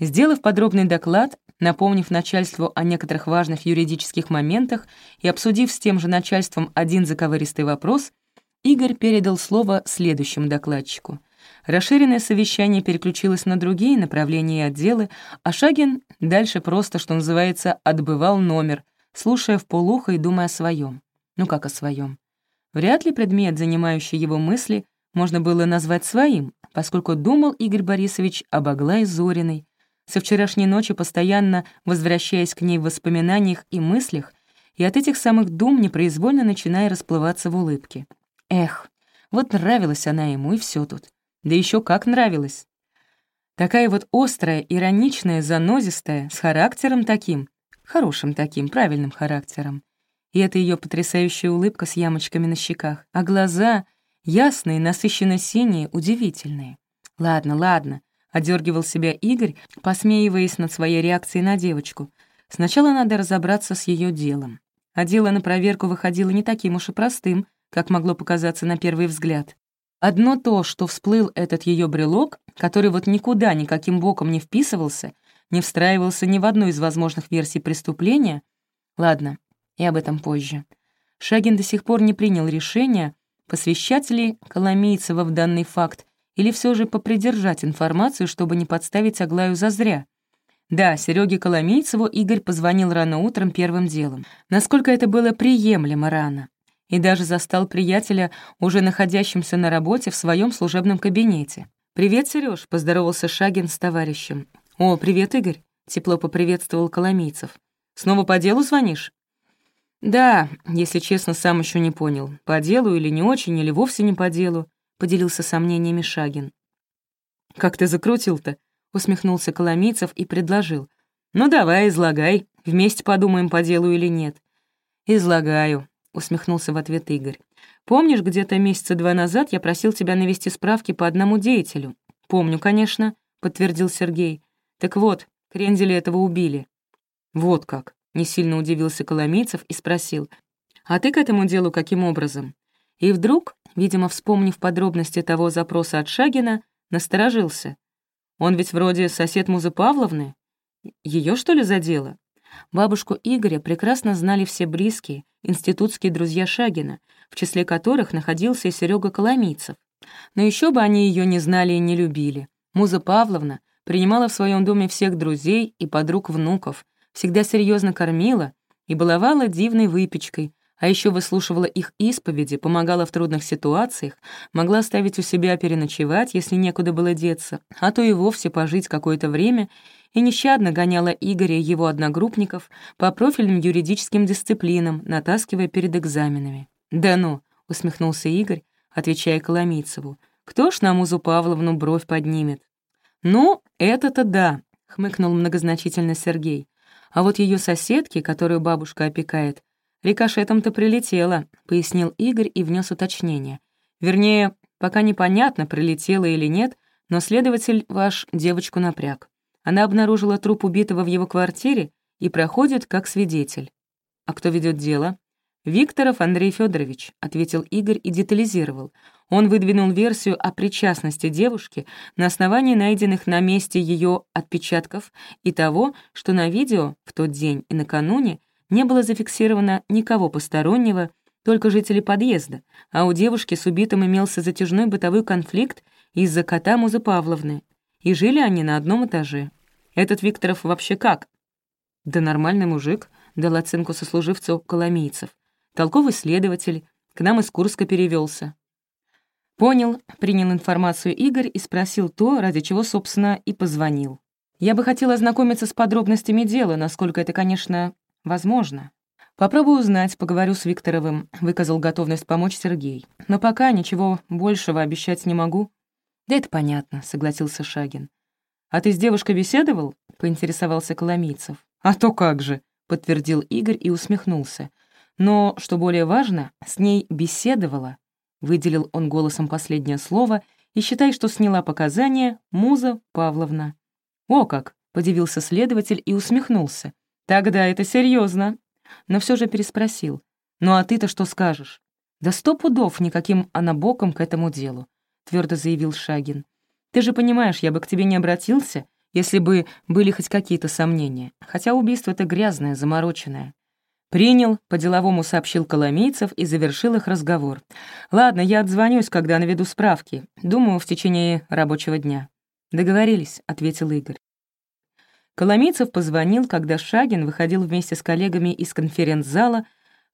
Сделав подробный доклад, напомнив начальству о некоторых важных юридических моментах и обсудив с тем же начальством один заковыристый вопрос, Игорь передал слово следующему докладчику. Расширенное совещание переключилось на другие направления и отделы, а Шагин дальше просто, что называется, отбывал номер, слушая в полухо и думая о своем. Ну как о своем? Вряд ли предмет, занимающий его мысли, можно было назвать своим, поскольку думал Игорь Борисович об Аглае Зориной, со вчерашней ночи постоянно возвращаясь к ней в воспоминаниях и мыслях, и от этих самых дум непроизвольно начиная расплываться в улыбке. Эх, вот нравилась она ему, и все тут. Да еще как нравилась. Такая вот острая, ироничная, занозистая, с характером таким, хорошим таким, правильным характером. И это ее потрясающая улыбка с ямочками на щеках, а глаза ясные, насыщенно синие, удивительные. Ладно, ладно, одергивал себя Игорь, посмеиваясь над своей реакцией на девочку. Сначала надо разобраться с ее делом. А дело на проверку выходило не таким уж и простым, как могло показаться на первый взгляд. Одно то, что всплыл этот ее брелок, который вот никуда никаким боком не вписывался, не встраивался ни в одну из возможных версий преступления, ладно, и об этом позже. Шагин до сих пор не принял решения, посвящать ли Коломейцева в данный факт или все же попридержать информацию, чтобы не подставить Аглаю зазря. Да, Сереге Коломейцеву Игорь позвонил рано утром первым делом. Насколько это было приемлемо рано и даже застал приятеля, уже находящимся на работе в своем служебном кабинете. «Привет, Сереж, поздоровался Шагин с товарищем. «О, привет, Игорь», — тепло поприветствовал Коломийцев. «Снова по делу звонишь?» «Да, если честно, сам еще не понял, по делу или не очень, или вовсе не по делу», — поделился сомнениями Шагин. «Как ты закрутил-то?» — усмехнулся Коломийцев и предложил. «Ну давай, излагай, вместе подумаем, по делу или нет». «Излагаю», — усмехнулся в ответ Игорь. «Помнишь, где-то месяца два назад я просил тебя навести справки по одному деятелю?» «Помню, конечно», — подтвердил Сергей. «Так вот, Кренделя этого убили». «Вот как», — не сильно удивился Коломийцев и спросил. «А ты к этому делу каким образом?» И вдруг, видимо, вспомнив подробности того запроса от Шагина, насторожился. «Он ведь вроде сосед Музы Павловны? Ее что ли задело?» Бабушку Игоря прекрасно знали все близкие, институтские друзья Шагина, в числе которых находился и Серега Коломийцев. Но еще бы они ее не знали и не любили. Муза Павловна принимала в своем доме всех друзей и подруг внуков, всегда серьезно кормила и баловала дивной выпечкой, а еще выслушивала их исповеди, помогала в трудных ситуациях, могла оставить у себя переночевать, если некуда было деться, а то и вовсе пожить какое-то время и нещадно гоняла Игоря и его одногруппников по профильным юридическим дисциплинам, натаскивая перед экзаменами. «Да ну», — усмехнулся Игорь, отвечая Коломийцеву, «кто ж на Музу Павловну бровь поднимет?» «Ну, это-то да», — хмыкнул многозначительно Сергей. «А вот ее соседки, которую бабушка опекает, рикошетом-то прилетела», — пояснил Игорь и внес уточнение. «Вернее, пока непонятно, прилетела или нет, но следователь ваш девочку напряг. Она обнаружила труп убитого в его квартире и проходит как свидетель. «А кто ведет дело?» «Викторов Андрей Федорович, ответил Игорь и детализировал. Он выдвинул версию о причастности девушки на основании найденных на месте ее отпечатков и того, что на видео в тот день и накануне не было зафиксировано никого постороннего, только жители подъезда, а у девушки с убитым имелся затяжной бытовой конфликт из-за кота Музы Павловны, и жили они на одном этаже. Этот Викторов вообще как? Да нормальный мужик, дал оценку сослуживцу коломийцев. Толковый следователь, к нам из Курска перевелся. Понял, принял информацию Игорь и спросил то, ради чего, собственно, и позвонил. Я бы хотел ознакомиться с подробностями дела, насколько это, конечно, возможно. Попробую узнать, поговорю с Викторовым, выказал готовность помочь Сергей. Но пока ничего большего обещать не могу. «Да это понятно», — согласился Шагин. «А ты с девушкой беседовал?» — поинтересовался Коломийцев. «А то как же», — подтвердил Игорь и усмехнулся. «Но, что более важно, с ней беседовала», — выделил он голосом последнее слово, «и считай, что сняла показания Муза Павловна». «О как!» — подивился следователь и усмехнулся. «Тогда это серьезно. Но все же переспросил. «Ну а ты-то что скажешь?» «Да сто пудов никаким она боком к этому делу твердо заявил Шагин. «Ты же понимаешь, я бы к тебе не обратился, если бы были хоть какие-то сомнения, хотя убийство-то грязное, замороченное. Принял, по-деловому сообщил Коломейцев и завершил их разговор. «Ладно, я отзвонюсь, когда наведу справки. Думаю, в течение рабочего дня». «Договорились», — ответил Игорь. Коломейцев позвонил, когда Шагин выходил вместе с коллегами из конференц-зала,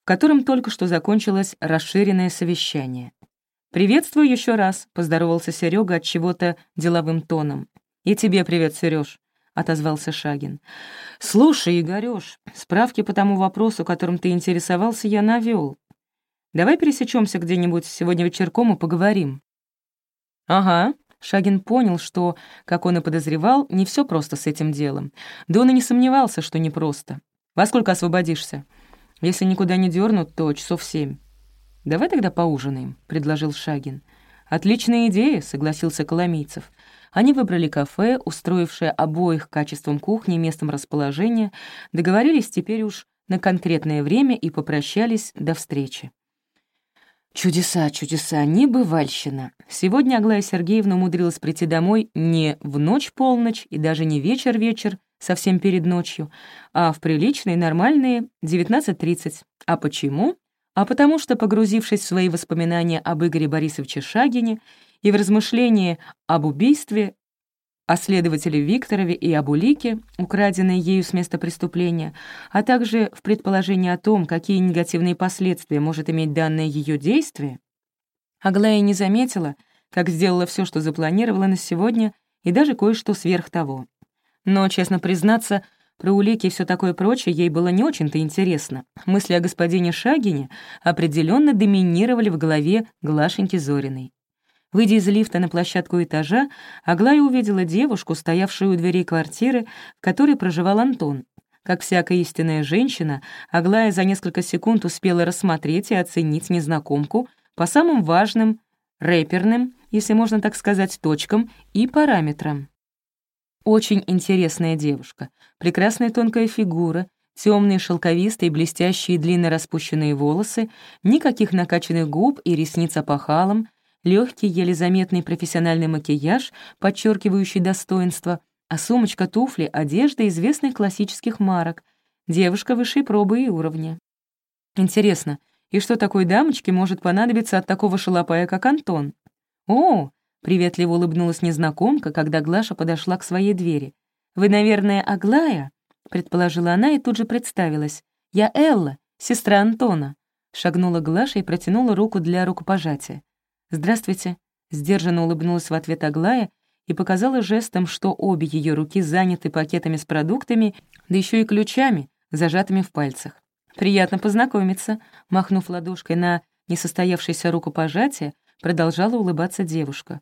в котором только что закончилось расширенное совещание. «Приветствую еще раз», — поздоровался Серега от чего-то деловым тоном. «И тебе привет, Сереж отозвался Шагин. «Слушай, Игорёш, справки по тому вопросу, которым ты интересовался, я навёл. Давай пересечёмся где-нибудь сегодня вечерком и поговорим». «Ага», — Шагин понял, что, как он и подозревал, не всё просто с этим делом. Да он и не сомневался, что непросто. «Во сколько освободишься? Если никуда не дёрнут, то часов семь». «Давай тогда поужинаем», — предложил Шагин. «Отличная идея», — согласился Коломийцев. Они выбрали кафе, устроившее обоих качеством кухни и местом расположения, договорились теперь уж на конкретное время и попрощались до встречи. Чудеса, чудеса, небывальщина. Сегодня Аглая Сергеевна умудрилась прийти домой не в ночь-полночь и даже не вечер-вечер, совсем перед ночью, а в приличные, нормальные 19.30. А почему? А потому что, погрузившись в свои воспоминания об Игоре Борисовиче Шагине и в размышления об убийстве, о следователе Викторове и об улике, украденной ею с места преступления, а также в предположении о том, какие негативные последствия может иметь данное ее действие, Аглая не заметила, как сделала все, что запланировала на сегодня, и даже кое-что сверх того. Но, честно признаться, про улики и все такое прочее ей было не очень-то интересно. Мысли о господине Шагине определенно доминировали в голове Глашеньки Зориной. Выйдя из лифта на площадку этажа, Аглая увидела девушку, стоявшую у дверей квартиры, в которой проживал Антон. Как всякая истинная женщина, Аглая за несколько секунд успела рассмотреть и оценить незнакомку по самым важным, рэперным, если можно так сказать, точкам и параметрам. Очень интересная девушка, прекрасная тонкая фигура, темные шелковистые блестящие длинно распущенные волосы, никаких накачанных губ и ресниц опахалом, легкий, еле заметный профессиональный макияж, подчеркивающий достоинство, а сумочка, туфли, одежда известных классических марок. Девушка высшей пробы и уровня. Интересно, и что такой дамочке может понадобиться от такого шалопая, как Антон? «О!» — приветливо улыбнулась незнакомка, когда Глаша подошла к своей двери. «Вы, наверное, Аглая?» — предположила она и тут же представилась. «Я Элла, сестра Антона». Шагнула Глаша и протянула руку для рукопожатия. «Здравствуйте», — сдержанно улыбнулась в ответ Аглая и показала жестом, что обе ее руки заняты пакетами с продуктами, да еще и ключами, зажатыми в пальцах. «Приятно познакомиться», — махнув ладошкой на несостоявшееся рукопожатие, продолжала улыбаться девушка.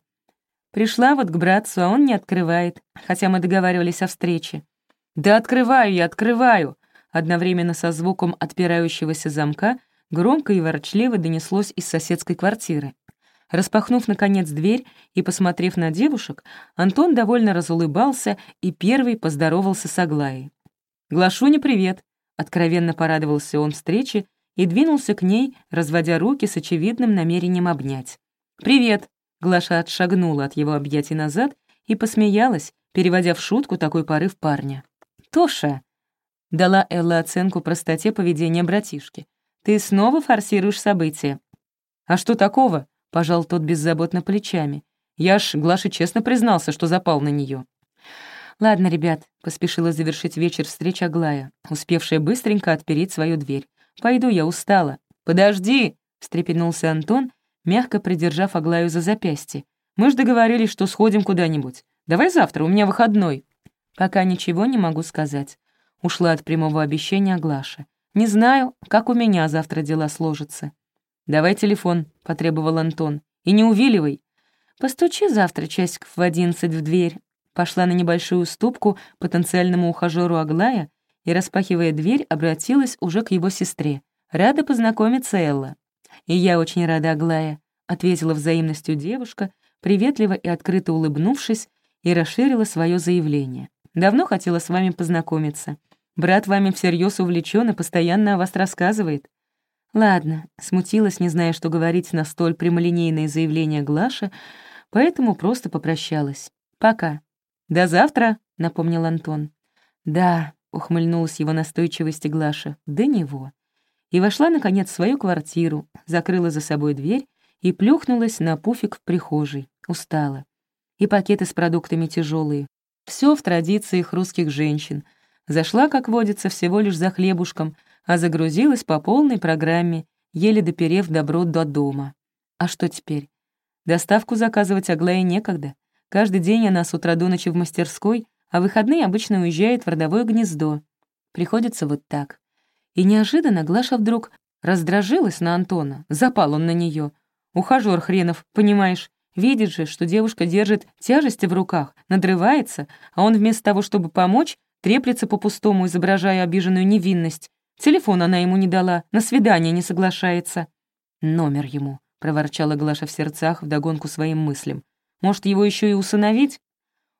«Пришла вот к братцу, а он не открывает, хотя мы договаривались о встрече». «Да открываю я, открываю!» Одновременно со звуком отпирающегося замка громко и ворочливо донеслось из соседской квартиры. Распахнув, наконец, дверь и посмотрев на девушек, Антон довольно разулыбался и первый поздоровался с Аглаей. «Глашуня, привет!» — откровенно порадовался он встрече и двинулся к ней, разводя руки с очевидным намерением обнять. «Привет!» — Глаша отшагнула от его объятий назад и посмеялась, переводя в шутку такой порыв парня. «Тоша!» — дала Элла оценку простоте поведения братишки. «Ты снова форсируешь события». «А что такого?» Пожал тот беззаботно плечами. Я ж Глаше честно признался, что запал на нее. «Ладно, ребят», — поспешила завершить вечер встреч Аглая, успевшая быстренько отпереть свою дверь. «Пойду, я устала». «Подожди!» — встрепенулся Антон, мягко придержав Аглаю за запястье. «Мы ж договорились, что сходим куда-нибудь. Давай завтра, у меня выходной». «Пока ничего не могу сказать», — ушла от прямого обещания Глаша. «Не знаю, как у меня завтра дела сложатся». «Давай телефон», — потребовал Антон. «И не увиливай». «Постучи завтра часиков в одиннадцать в дверь». Пошла на небольшую уступку потенциальному ухажеру Аглая и, распахивая дверь, обратилась уже к его сестре. «Рада познакомиться, Элла». «И я очень рада, Аглая», — ответила взаимностью девушка, приветливо и открыто улыбнувшись, и расширила свое заявление. «Давно хотела с вами познакомиться. Брат вами всерьез увлечен и постоянно о вас рассказывает. Ладно, смутилась, не зная, что говорить на столь прямолинейное заявление Глаша, поэтому просто попрощалась. Пока. До завтра, — напомнил Антон. «Да», — ухмыльнулась его настойчивости Глаша, — «до него». И вошла, наконец, в свою квартиру, закрыла за собой дверь и плюхнулась на пуфик в прихожей. Устала. И пакеты с продуктами тяжелые. Все в традициях русских женщин. Зашла, как водится, всего лишь за хлебушком, а загрузилась по полной программе, еле доперев добро до дома. А что теперь? Доставку заказывать Аглае некогда. Каждый день она с утра до ночи в мастерской, а выходные обычно уезжает в родовое гнездо. Приходится вот так. И неожиданно Глаша вдруг раздражилась на Антона, запал он на нее. Ухажёр хренов, понимаешь, видит же, что девушка держит тяжести в руках, надрывается, а он вместо того, чтобы помочь, треплется по-пустому, изображая обиженную невинность. Телефон она ему не дала, на свидание не соглашается. «Номер ему», — проворчала Глаша в сердцах вдогонку своим мыслям. «Может, его еще и усыновить?»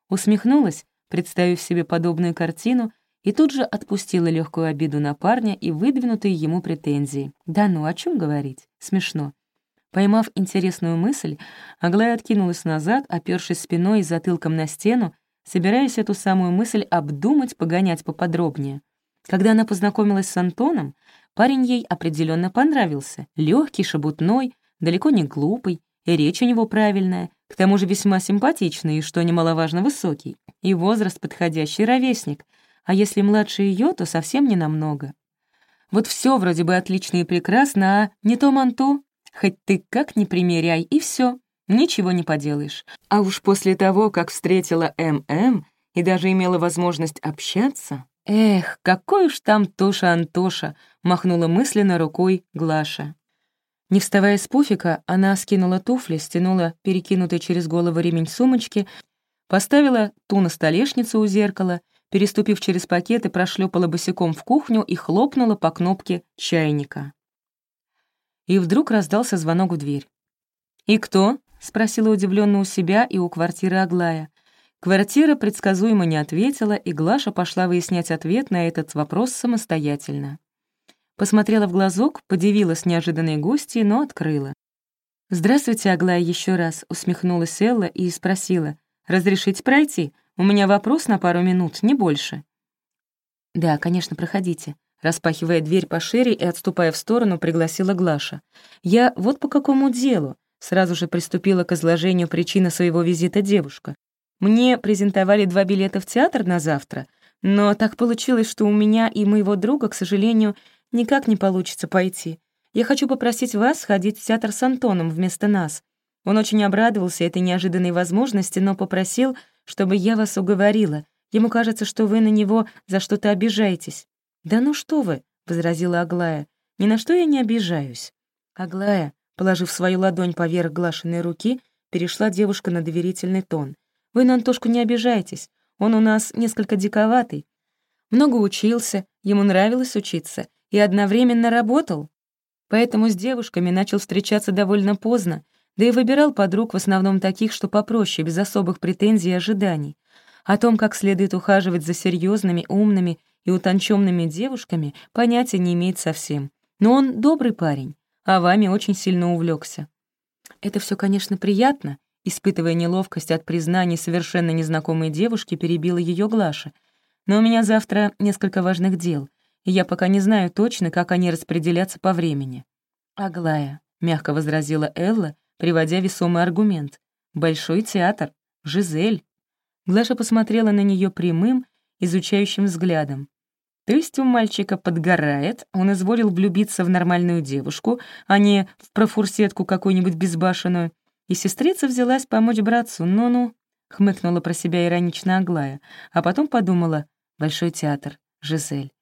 Усмехнулась, представив себе подобную картину, и тут же отпустила легкую обиду на парня и выдвинутые ему претензии. Да ну, о чем говорить? Смешно. Поймав интересную мысль, Аглая откинулась назад, опёршись спиной и затылком на стену, собираясь эту самую мысль обдумать, погонять поподробнее. Когда она познакомилась с Антоном, парень ей определенно понравился. легкий, шебутной, далеко не глупый, и речь у него правильная, к тому же весьма симпатичный и, что немаловажно, высокий, и возраст подходящий ровесник, а если младше ее, то совсем не намного. Вот все вроде бы отлично и прекрасно, а не то манто, хоть ты как ни примеряй, и все, ничего не поделаешь. А уж после того, как встретила ММ и даже имела возможность общаться, эх, какой уж там Тоша-Антоша, махнула мысленно рукой Глаша. Не вставая с пуфика, она скинула туфли, стянула перекинутый через голову ремень сумочки, поставила ту на столешницу у зеркала — переступив через пакеты, прошлепала босиком в кухню и хлопнула по кнопке чайника. И вдруг раздался звонок в дверь. «И кто?» — спросила удивленно у себя и у квартиры Аглая. Квартира предсказуемо не ответила, и Глаша пошла выяснять ответ на этот вопрос самостоятельно. Посмотрела в глазок, подивилась неожиданной гости, но открыла. «Здравствуйте, Аглая, еще раз», — усмехнулась Элла и спросила. «Разрешите пройти? У меня вопрос на пару минут, не больше». «Да, конечно, проходите», — распахивая дверь пошире и отступая в сторону, пригласила Глаша. «Я вот по какому делу?» Сразу же приступила к изложению причины своего визита девушка. «Мне презентовали два билета в театр на завтра, но так получилось, что у меня и моего друга, к сожалению, никак не получится пойти. Я хочу попросить вас сходить в театр с Антоном вместо нас. Он очень обрадовался этой неожиданной возможности, но попросил, чтобы я вас уговорила. Ему кажется, что вы на него за что-то обижаетесь». «Да ну что вы», — возразила Аглая, — «ни на что я не обижаюсь». Аглая, положив свою ладонь поверх глашенной руки, перешла девушка на доверительный тон. «Вы на Антошку не обижайтесь. Он у нас несколько диковатый. Много учился, ему нравилось учиться и одновременно работал. Поэтому с девушками начал встречаться довольно поздно, да и выбирал подруг в основном таких, что попроще, без особых претензий и ожиданий. О том, как следует ухаживать за серьезными, умными и утонченными девушками, понятия не имеет совсем. Но он добрый парень, а вами очень сильно увлекся. Это все, конечно, приятно, испытывая неловкость от признаний совершенно незнакомой девушки, перебила ее Глаша. Но у меня завтра несколько важных дел, и я пока не знаю точно, как они распределятся по времени. «Аглая», — мягко возразила Элла, приводя весомый аргумент. «Большой театр. Жизель». Глаша посмотрела на нее прямым, изучающим взглядом. То есть у мальчика подгорает, он изволил влюбиться в нормальную девушку, а не в профурсетку какую-нибудь безбашенную. И сестрица взялась помочь братцу, ну-ну, хмыкнула про себя иронично Аглая, а потом подумала «Большой театр, Жизель».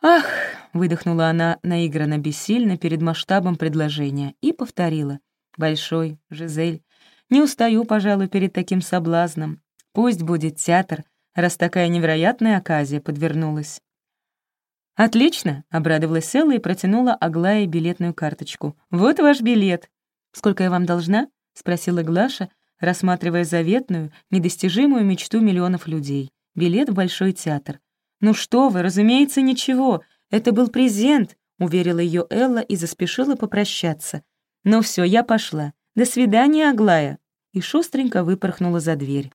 «Ах!» — выдохнула она наигранно бессильно перед масштабом предложения и повторила — Большой, Жизель. Не устаю, пожалуй, перед таким соблазном. Пусть будет театр, раз такая невероятная оказия подвернулась. «Отлично!» — обрадовалась Элла и протянула Аглае билетную карточку. «Вот ваш билет!» «Сколько я вам должна?» — спросила Глаша, рассматривая заветную, недостижимую мечту миллионов людей. Билет в Большой театр. «Ну что вы, разумеется, ничего. Это был презент», — уверила ее Элла и заспешила попрощаться. «Ну все, я пошла. До свидания, Аглая!» И шустренько выпорхнула за дверь.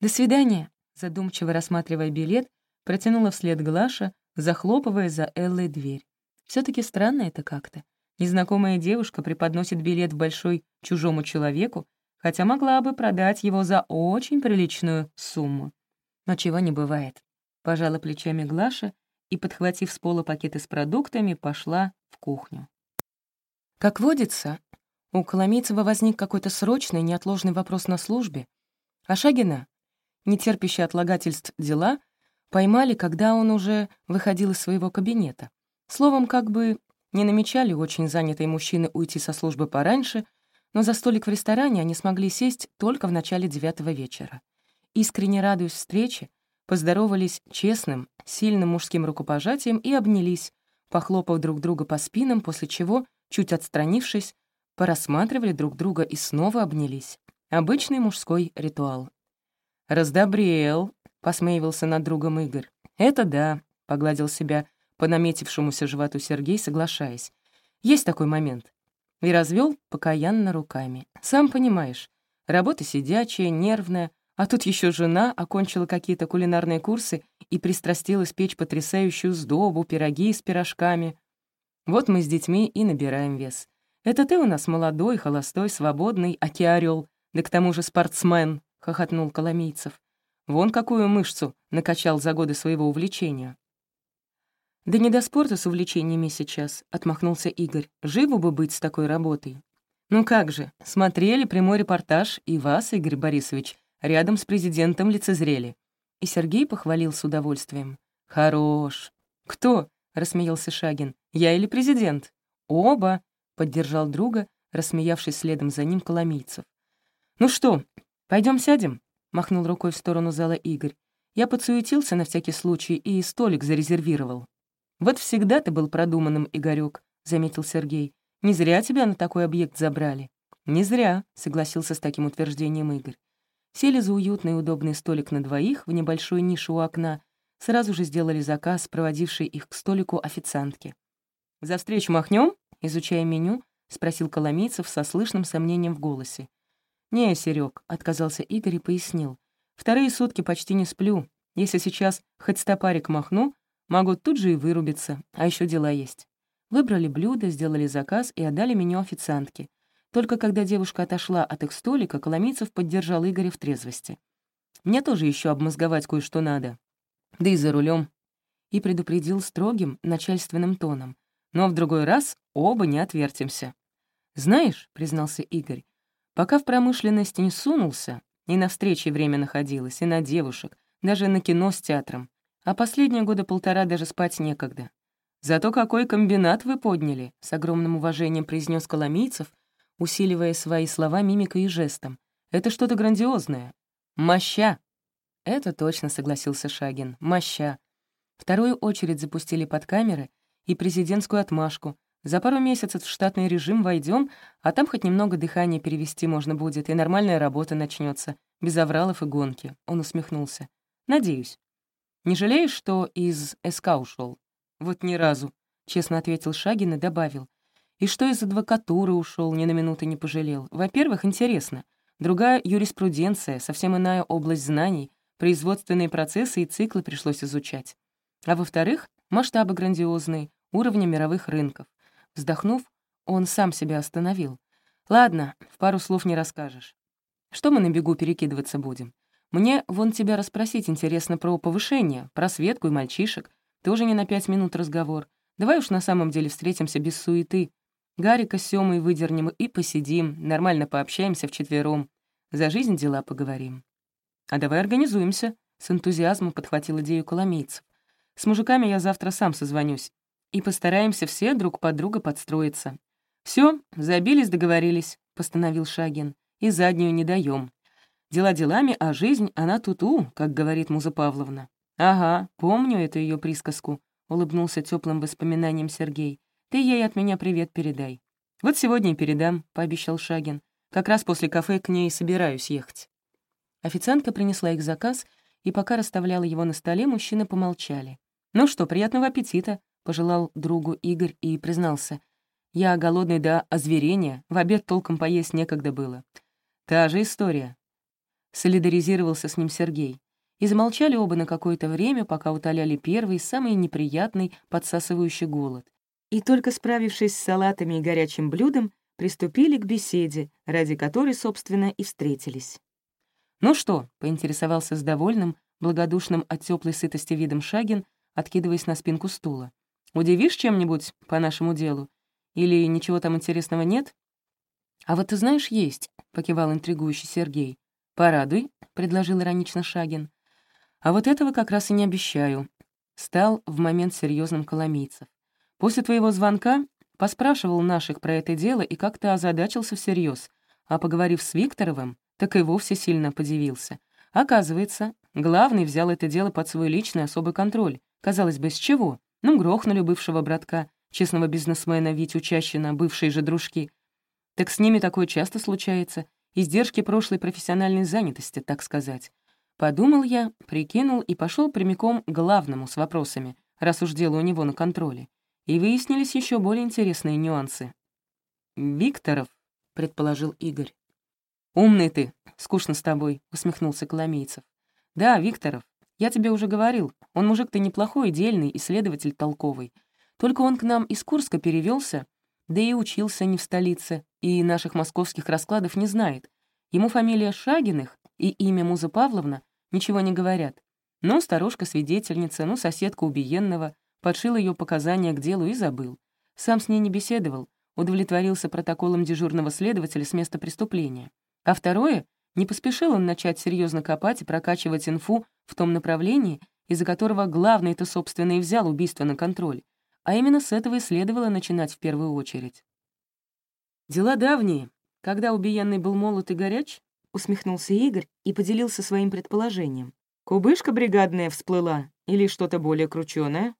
«До свидания!» задумчиво рассматривая билет, протянула вслед Глаша, захлопывая за Эллой дверь. все таки странно это как-то. Незнакомая девушка преподносит билет в большой чужому человеку, хотя могла бы продать его за очень приличную сумму. Но чего не бывает. Пожала плечами Глаша и, подхватив с пола пакеты с продуктами, пошла в кухню. Как водится, у Коломийцева возник какой-то срочный, неотложный вопрос на службе, а Шагина, не терпящая отлагательств дела, поймали, когда он уже выходил из своего кабинета. Словом, как бы не намечали очень занятые мужчины уйти со службы пораньше, но за столик в ресторане они смогли сесть только в начале девятого вечера. Искренне радуясь встрече, поздоровались честным, сильным мужским рукопожатием и обнялись, похлопав друг друга по спинам, после чего, чуть отстранившись, порассматривали друг друга и снова обнялись. Обычный мужской ритуал. «Раздобрел», — посмеивался над другом Игорь. «Это да», — погладил себя по наметившемуся животу Сергей, соглашаясь. «Есть такой момент». И развел покаянно руками. «Сам понимаешь, работа сидячая, нервная, а тут еще жена окончила какие-то кулинарные курсы и пристрастилась печь потрясающую сдобу, пироги с пирожками. Вот мы с детьми и набираем вес. Это ты у нас молодой, холостой, свободный, океарёл, да к тому же спортсмен, — хохотнул Коломийцев. Вон какую мышцу накачал за годы своего увлечения. «Да не до спорта с увлечениями сейчас», — отмахнулся Игорь. «Живу бы быть с такой работой». «Ну как же, смотрели прямой репортаж, и вас, Игорь Борисович, рядом с президентом лицезрели». И Сергей похвалил с удовольствием. «Хорош». «Кто?» — рассмеялся Шагин. «Я или президент?» «Оба», — поддержал друга, рассмеявшись следом за ним Коломийцев. «Ну что, пойдем сядем?» — махнул рукой в сторону зала Игорь. Я подсуетился на всякий случай и столик зарезервировал. «Вот всегда ты был продуманным, Игорёк», — заметил Сергей. «Не зря тебя на такой объект забрали». «Не зря», — согласился с таким утверждением Игорь. Сели за уютный и удобный столик на двоих в небольшой нише у окна, сразу же сделали заказ, проводивший их к столику официантки. «За встречу махнем? изучая меню, спросил Коломийцев со слышным сомнением в голосе. «Не, Серег, отказался Игорь и пояснил. «Вторые сутки почти не сплю. Если сейчас хоть стопарик махну, могу тут же и вырубиться, а еще дела есть». Выбрали блюдо, сделали заказ и отдали меню официантке. Только когда девушка отошла от их столика, Коломийцев поддержал Игоря в трезвости. «Мне тоже еще обмозговать кое-что надо. Да и за рулем. И предупредил строгим, начальственным тоном. «Но в другой раз оба не отвертимся». «Знаешь», — признался Игорь, «пока в промышленности не сунулся, и на встрече время находилось, и на девушек, даже на кино с театром. А последние года полтора даже спать некогда. Зато какой комбинат вы подняли», — с огромным уважением произнес Коломийцев, усиливая свои слова мимикой и жестом. «Это что-то грандиозное. Моща!» «Это точно», — согласился Шагин. «Моща». Вторую очередь запустили под камеры и президентскую отмашку. За пару месяцев в штатный режим войдем, а там хоть немного дыхания перевести можно будет, и нормальная работа начнется, без авралов и гонки. Он усмехнулся. «Надеюсь». «Не жалеешь, что из СК ушел? «Вот ни разу», — честно ответил Шагин и добавил. И что из адвокатуры ушел, ни на минуту не пожалел. Во-первых, интересно. Другая юриспруденция, совсем иная область знаний, производственные процессы и циклы пришлось изучать. А во-вторых, масштабы грандиозные, уровня мировых рынков. Вздохнув, он сам себя остановил. «Ладно, в пару слов не расскажешь. Что мы на бегу перекидываться будем? Мне вон тебя расспросить интересно про повышение, про Светку и мальчишек. Тоже не на пять минут разговор. Давай уж на самом деле встретимся без суеты, Гарика с Сёмой выдернем и посидим, нормально пообщаемся вчетвером. За жизнь дела поговорим. А давай организуемся, — с энтузиазмом подхватил идею коломейцев. С мужиками я завтра сам созвонюсь. И постараемся все друг под друга подстроиться. Все, забились, договорились, — постановил Шагин. И заднюю не даем. Дела делами, а жизнь, она туту, как говорит Муза Павловна. Ага, помню эту ее присказку, — улыбнулся теплым воспоминанием Сергей. Ты ей от меня привет передай». «Вот сегодня и передам», — пообещал Шагин. «Как раз после кафе к ней собираюсь ехать». Официантка принесла их заказ, и пока расставляла его на столе, мужчины помолчали. «Ну что, приятного аппетита», — пожелал другу Игорь и признался. «Я голодный до озверения, в обед толком поесть некогда было». «Та же история», — солидаризировался с ним Сергей. и замолчали оба на какое-то время, пока утоляли первый, самый неприятный, подсасывающий голод. И только справившись с салатами и горячим блюдом, приступили к беседе, ради которой, собственно, и встретились. «Ну что?» — поинтересовался с довольным, благодушным от теплой сытости видом Шагин, откидываясь на спинку стула. «Удивишь чем-нибудь по нашему делу? Или ничего там интересного нет?» «А вот ты знаешь, есть», — покивал интригующий Сергей. «Порадуй», — предложил иронично Шагин. «А вот этого как раз и не обещаю», — стал в момент серьезным коломийцев. «После твоего звонка поспрашивал наших про это дело и как-то озадачился всерьез, а поговорив с Викторовым, так и вовсе сильно подивился. Оказывается, главный взял это дело под свой личный особый контроль. Казалось бы, с чего? Ну, грохнули бывшего братка, честного бизнесмена Витю Чащина, бывшие же дружки. Так с ними такое часто случается. Издержки прошлой профессиональной занятости, так сказать. Подумал я, прикинул и пошел прямиком к главному с вопросами, раз уж дело у него на контроле. И выяснились еще более интересные нюансы. «Викторов», — предположил Игорь. «Умный ты, скучно с тобой», — усмехнулся Коломейцев. «Да, Викторов, я тебе уже говорил, он мужик-то неплохой, дельный, исследователь толковый. Только он к нам из Курска перевелся, да и учился не в столице, и наших московских раскладов не знает. Ему фамилия Шагиных и имя Муза Павловна ничего не говорят. Ну, старушка-свидетельница, ну, соседка убиенного, подшил ее показания к делу и забыл. Сам с ней не беседовал, удовлетворился протоколом дежурного следователя с места преступления. А второе, не поспешил он начать серьезно копать и прокачивать инфу в том направлении, из-за которого главный-то, собственно, и взял убийство на контроль. А именно с этого и следовало начинать в первую очередь. «Дела давние. Когда убиенный был молод и горяч?» — усмехнулся Игорь и поделился своим предположением. «Кубышка бригадная всплыла или что-то более кручёное?»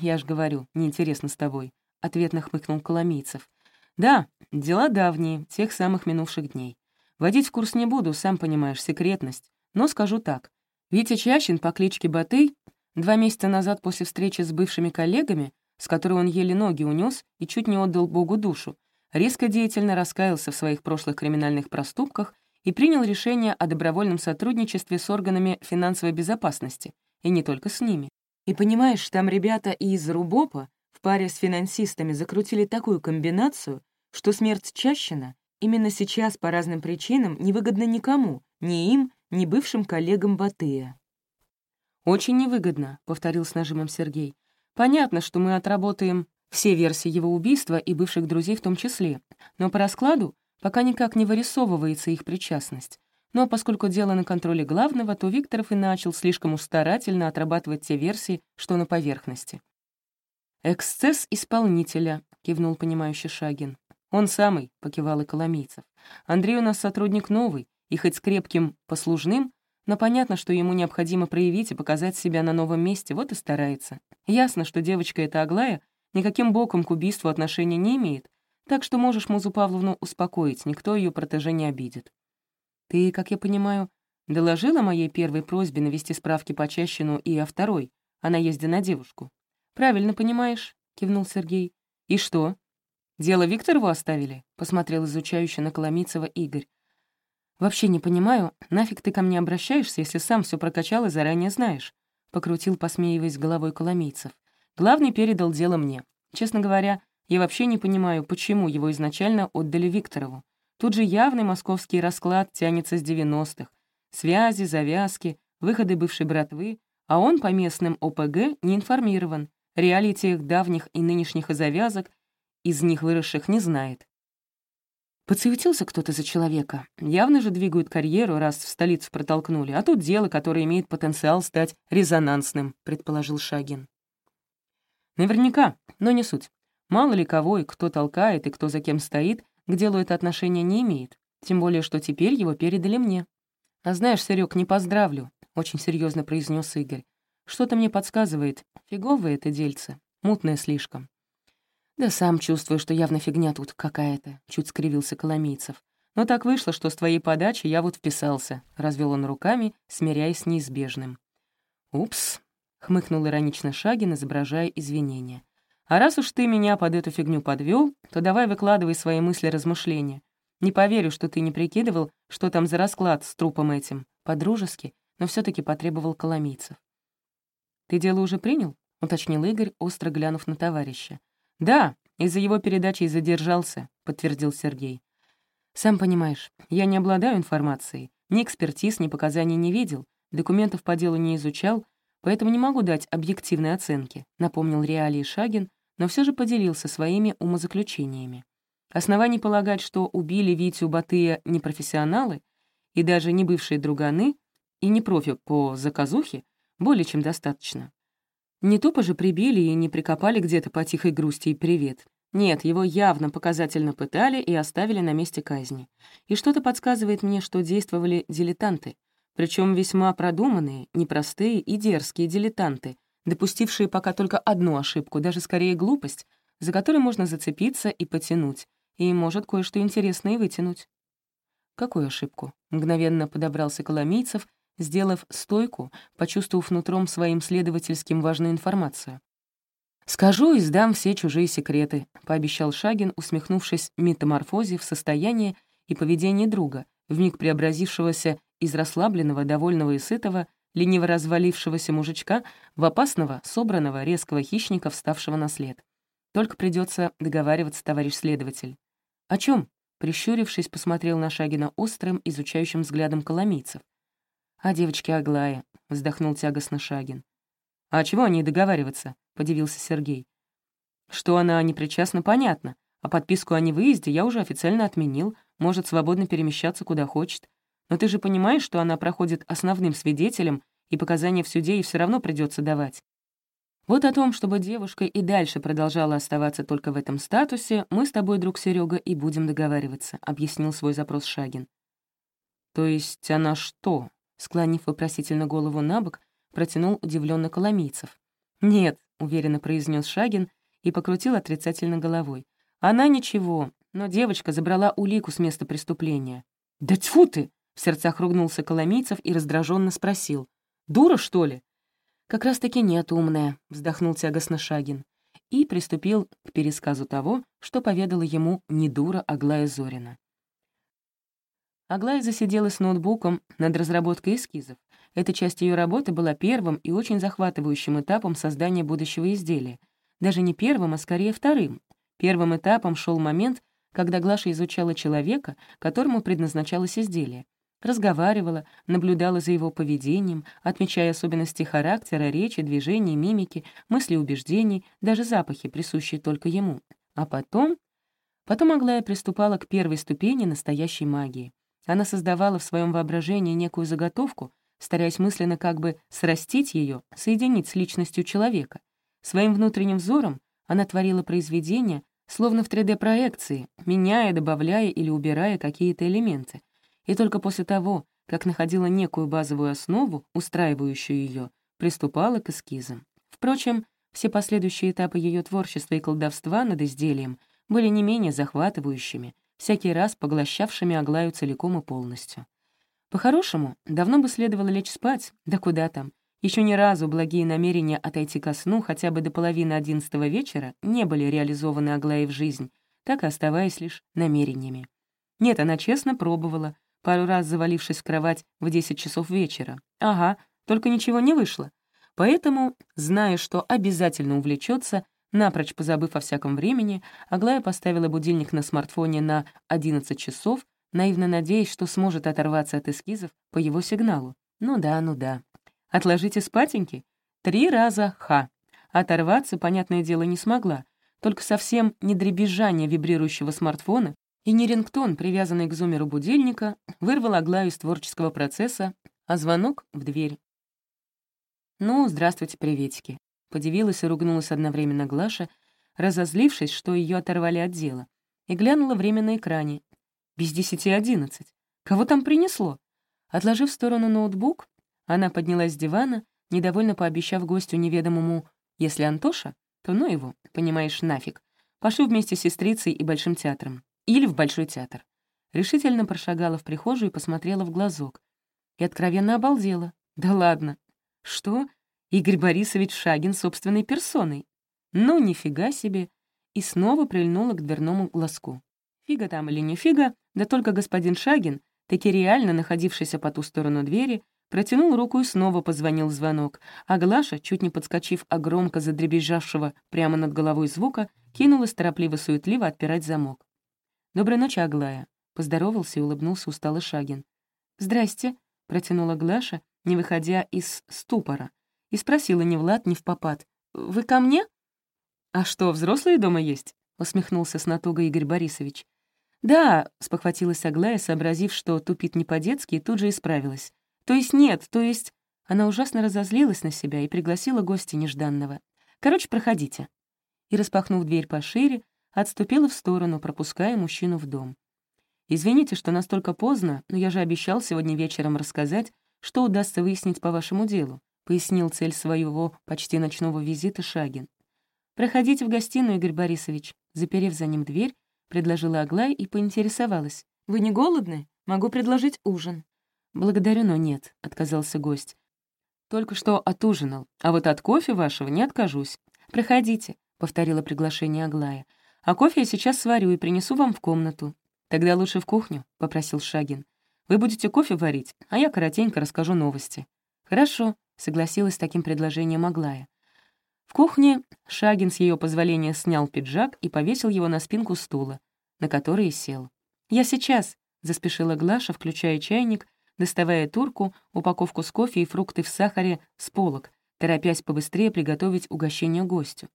«Я ж говорю, неинтересно с тобой», — ответно хмыкнул Коломийцев. «Да, дела давние, тех самых минувших дней. Водить в курс не буду, сам понимаешь, секретность. Но скажу так. Витя Чащин по кличке Батый два месяца назад после встречи с бывшими коллегами с которой он еле ноги унес и чуть не отдал Богу душу, резко деятельно раскаялся в своих прошлых криминальных проступках и принял решение о добровольном сотрудничестве с органами финансовой безопасности, и не только с ними. И понимаешь, там ребята из РУБОПа в паре с финансистами закрутили такую комбинацию, что смерть Чащина именно сейчас по разным причинам невыгодна никому, ни им, ни бывшим коллегам Батыя. «Очень невыгодно», — повторил с нажимом Сергей. Понятно, что мы отработаем все версии его убийства и бывших друзей в том числе, но по раскладу пока никак не вырисовывается их причастность. Но поскольку дело на контроле главного, то Викторов и начал слишком уж старательно отрабатывать те версии, что на поверхности. «Эксцесс исполнителя», — кивнул понимающий Шагин. «Он самый», — покивал и Коломийцев. «Андрей у нас сотрудник новый, и хоть с крепким послужным, но понятно, что ему необходимо проявить и показать себя на новом месте, вот и старается. Ясно, что девочка эта Аглая никаким боком к убийству отношения не имеет, так что можешь Музу Павловну успокоить, никто ее протеже не обидит. Ты, как я понимаю, доложила моей первой просьбе навести справки по Чащину и о второй, о наезде на девушку. «Правильно понимаешь», — кивнул Сергей. «И что? Дело Викторову оставили?» — посмотрел изучающе на Коломийцева Игорь. «Вообще не понимаю, нафиг ты ко мне обращаешься, если сам все прокачал и заранее знаешь?» — покрутил, посмеиваясь головой Коломийцев. «Главный передал дело мне. Честно говоря, я вообще не понимаю, почему его изначально отдали Викторову. Тут же явный московский расклад тянется с 90-х. Связи, завязки, выходы бывшей братвы, а он по местным ОПГ не информирован. Реалий тех давних и нынешних завязок из них выросших не знает. Подсуетился кто-то за человека. Явно же двигают карьеру, раз в столицу протолкнули. А тут дело, которое имеет потенциал стать резонансным, предположил Шагин. Наверняка, но не суть. Мало ли кого и кто толкает, и кто за кем стоит, к делу это отношение не имеет. Тем более, что теперь его передали мне. «А знаешь, Серег, не поздравлю», — очень серьезно произнес Игорь. «Что-то мне подсказывает. Фиговое это дельце. Мутное слишком. «Да сам чувствую, что явно фигня тут какая-то», — чуть скривился Коломийцев. «Но так вышло, что с твоей подачи я вот вписался», — развел он руками, смиряясь с неизбежным. «Упс», — хмыкнул иронично Шагин, изображая извинения. «А раз уж ты меня под эту фигню подвел, то давай выкладывай свои мысли-размышления. Не поверю, что ты не прикидывал, что там за расклад с трупом этим. По-дружески. но все таки потребовал коломийцев. «Ты дело уже принял?» — уточнил Игорь, остро глянув на товарища. «Да, из-за его передачи и задержался», — подтвердил Сергей. «Сам понимаешь, я не обладаю информацией, ни экспертиз, ни показаний не видел, документов по делу не изучал, поэтому не могу дать объективной оценки», — напомнил реалии Шагин, но все же поделился своими умозаключениями. Оснований полагать, что убили Витю Батыя не профессионалы и даже не бывшие друганы и не профи по заказухе, более чем достаточно. Не тупо же прибили и не прикопали где-то по тихой грусти и привет. Нет, его явно показательно пытали и оставили на месте казни. И что-то подсказывает мне, что действовали дилетанты, причем весьма продуманные, непростые и дерзкие дилетанты, допустившие пока только одну ошибку, даже скорее глупость, за которой можно зацепиться и потянуть, и может кое-что интересное вытянуть. Какую ошибку? Мгновенно подобрался Коломийцев, сделав стойку, почувствовав нутром своим следовательским важную информацию. «Скажу и сдам все чужие секреты», — пообещал Шагин, усмехнувшись метаморфозе в состоянии и поведении друга, вмиг преобразившегося из расслабленного, довольного и сытого, лениво развалившегося мужичка в опасного, собранного, резкого хищника, вставшего на след. Только придется договариваться, товарищ следователь. «О чем? прищурившись, посмотрел на Шагина острым, изучающим взглядом коломийцев. «А девочке Аглая», — вздохнул тягостно Шагин. «А чего они договариваться?» — подивился Сергей. «Что она не причастна, понятно. А подписку о невыезде я уже официально отменил, может свободно перемещаться куда хочет. Но ты же понимаешь, что она проходит основным свидетелем, и показания в суде ей все равно придется давать. Вот о том, чтобы девушка и дальше продолжала оставаться только в этом статусе, мы с тобой, друг Серега, и будем договариваться», — объяснил свой запрос Шагин. «То есть она что?» — склонив вопросительно голову на бок, протянул удивленно Коломийцев. «Нет», — уверенно произнес Шагин и покрутил отрицательно головой. «Она ничего, но девочка забрала улику с места преступления». «Да тьфу ты!» — в сердцах ругнулся Коломийцев и раздраженно спросил. «Дура, что ли? «Как раз-таки нет, умная», — вздохнул тягостно Шагин и приступил к пересказу того, что поведала ему не дура Аглая Зорина. Аглая засиделась с ноутбуком над разработкой эскизов. Эта часть ее работы была первым и очень захватывающим этапом создания будущего изделия. Даже не первым, а скорее вторым. Первым этапом шел момент, когда Глаша изучала человека, которому предназначалось изделие разговаривала, наблюдала за его поведением, отмечая особенности характера, речи, движений, мимики, мысли, убеждений, даже запахи, присущие только ему. А потом... Потом Аглая приступала к первой ступени настоящей магии. Она создавала в своем воображении некую заготовку, стараясь мысленно как бы срастить ее, соединить с личностью человека. Своим внутренним взором она творила произведения, словно в 3D-проекции, меняя, добавляя или убирая какие-то элементы — и только после того, как находила некую базовую основу, устраивающую ее, приступала к эскизам. Впрочем, все последующие этапы ее творчества и колдовства над изделием были не менее захватывающими, всякий раз поглощавшими Аглаю целиком и полностью. По-хорошему, давно бы следовало лечь спать, да куда там. Еще ни разу благие намерения отойти ко сну хотя бы до половины одиннадцатого вечера не были реализованы Аглаей в жизнь, так и оставаясь лишь намерениями. Нет, она честно пробовала, пару раз завалившись в кровать в 10 часов вечера. Ага, только ничего не вышло. Поэтому, зная, что обязательно увлечется, напрочь позабыв о всяком времени, Аглая поставила будильник на смартфоне на 11 часов, наивно надеясь, что сможет оторваться от эскизов по его сигналу. Ну да, ну да. Отложите спатеньки? Три раза ха. Оторваться, понятное дело, не смогла. Только совсем не дребезжание вибрирующего смартфона и не рингтон, привязанный к зумеру будильника, вырвал Аглаю из творческого процесса, а звонок — в дверь. «Ну, здравствуйте, приветики», — подивилась и ругнулась одновременно Глаша, разозлившись, что ее оторвали от дела, и глянула время на экране. Без десяти одиннадцать. Кого там принесло? Отложив в сторону ноутбук, она поднялась с дивана, недовольно пообещав гостю неведомому «Если Антоша, то ну его, понимаешь, нафиг. Пошлю вместе с сестрицей и Большим театром. Или в Большой театр. Решительно прошагала в прихожую и посмотрела в глазок. И откровенно обалдела. Да ладно. Что? Игорь Борисович Шагин собственной персоной? Ну, нифига себе. И снова прильнула к дверному глазку. Фига там или не фига, да только господин Шагин, таки реально находившийся по ту сторону двери, Протянул руку и снова позвонил звонок, а Глаша, чуть не подскочив от громко задребезжавшего прямо над головой звука, кинулась торопливо-суетливо отпирать замок. «Доброй ночи, Аглая», — поздоровался и улыбнулся усталый Шагин. «Здрасте», — протянула Глаша, не выходя из ступора, и спросила ни в лад, ни в попад. «Вы ко мне?» «А что, взрослые дома есть?» — усмехнулся с натугой Игорь Борисович. «Да», — спохватилась Аглая, сообразив, что тупит не по-детски, и тут же исправилась. «То есть нет, то есть...» Она ужасно разозлилась на себя и пригласила гостя нежданного. «Короче, проходите». И, распахнув дверь пошире, отступила в сторону, пропуская мужчину в дом. «Извините, что настолько поздно, но я же обещал сегодня вечером рассказать, что удастся выяснить по вашему делу», пояснил цель своего почти ночного визита Шагин. «Проходите в гостиную, Игорь Борисович», заперев за ним дверь, предложила Аглая и поинтересовалась. «Вы не голодны? Могу предложить ужин». «Благодарю, но нет», — отказался гость. «Только что отужинал, а вот от кофе вашего не откажусь. Проходите», — повторила приглашение Аглая. «А кофе я сейчас сварю и принесу вам в комнату». «Тогда лучше в кухню», — попросил Шагин. «Вы будете кофе варить, а я коротенько расскажу новости». «Хорошо», — согласилась с таким предложением Аглая. В кухне Шагин с ее позволения снял пиджак и повесил его на спинку стула, на который и сел. «Я сейчас», — заспешила Глаша, включая чайник, доставая турку, упаковку с кофе и фрукты в сахаре с полок, торопясь побыстрее приготовить угощение гостю.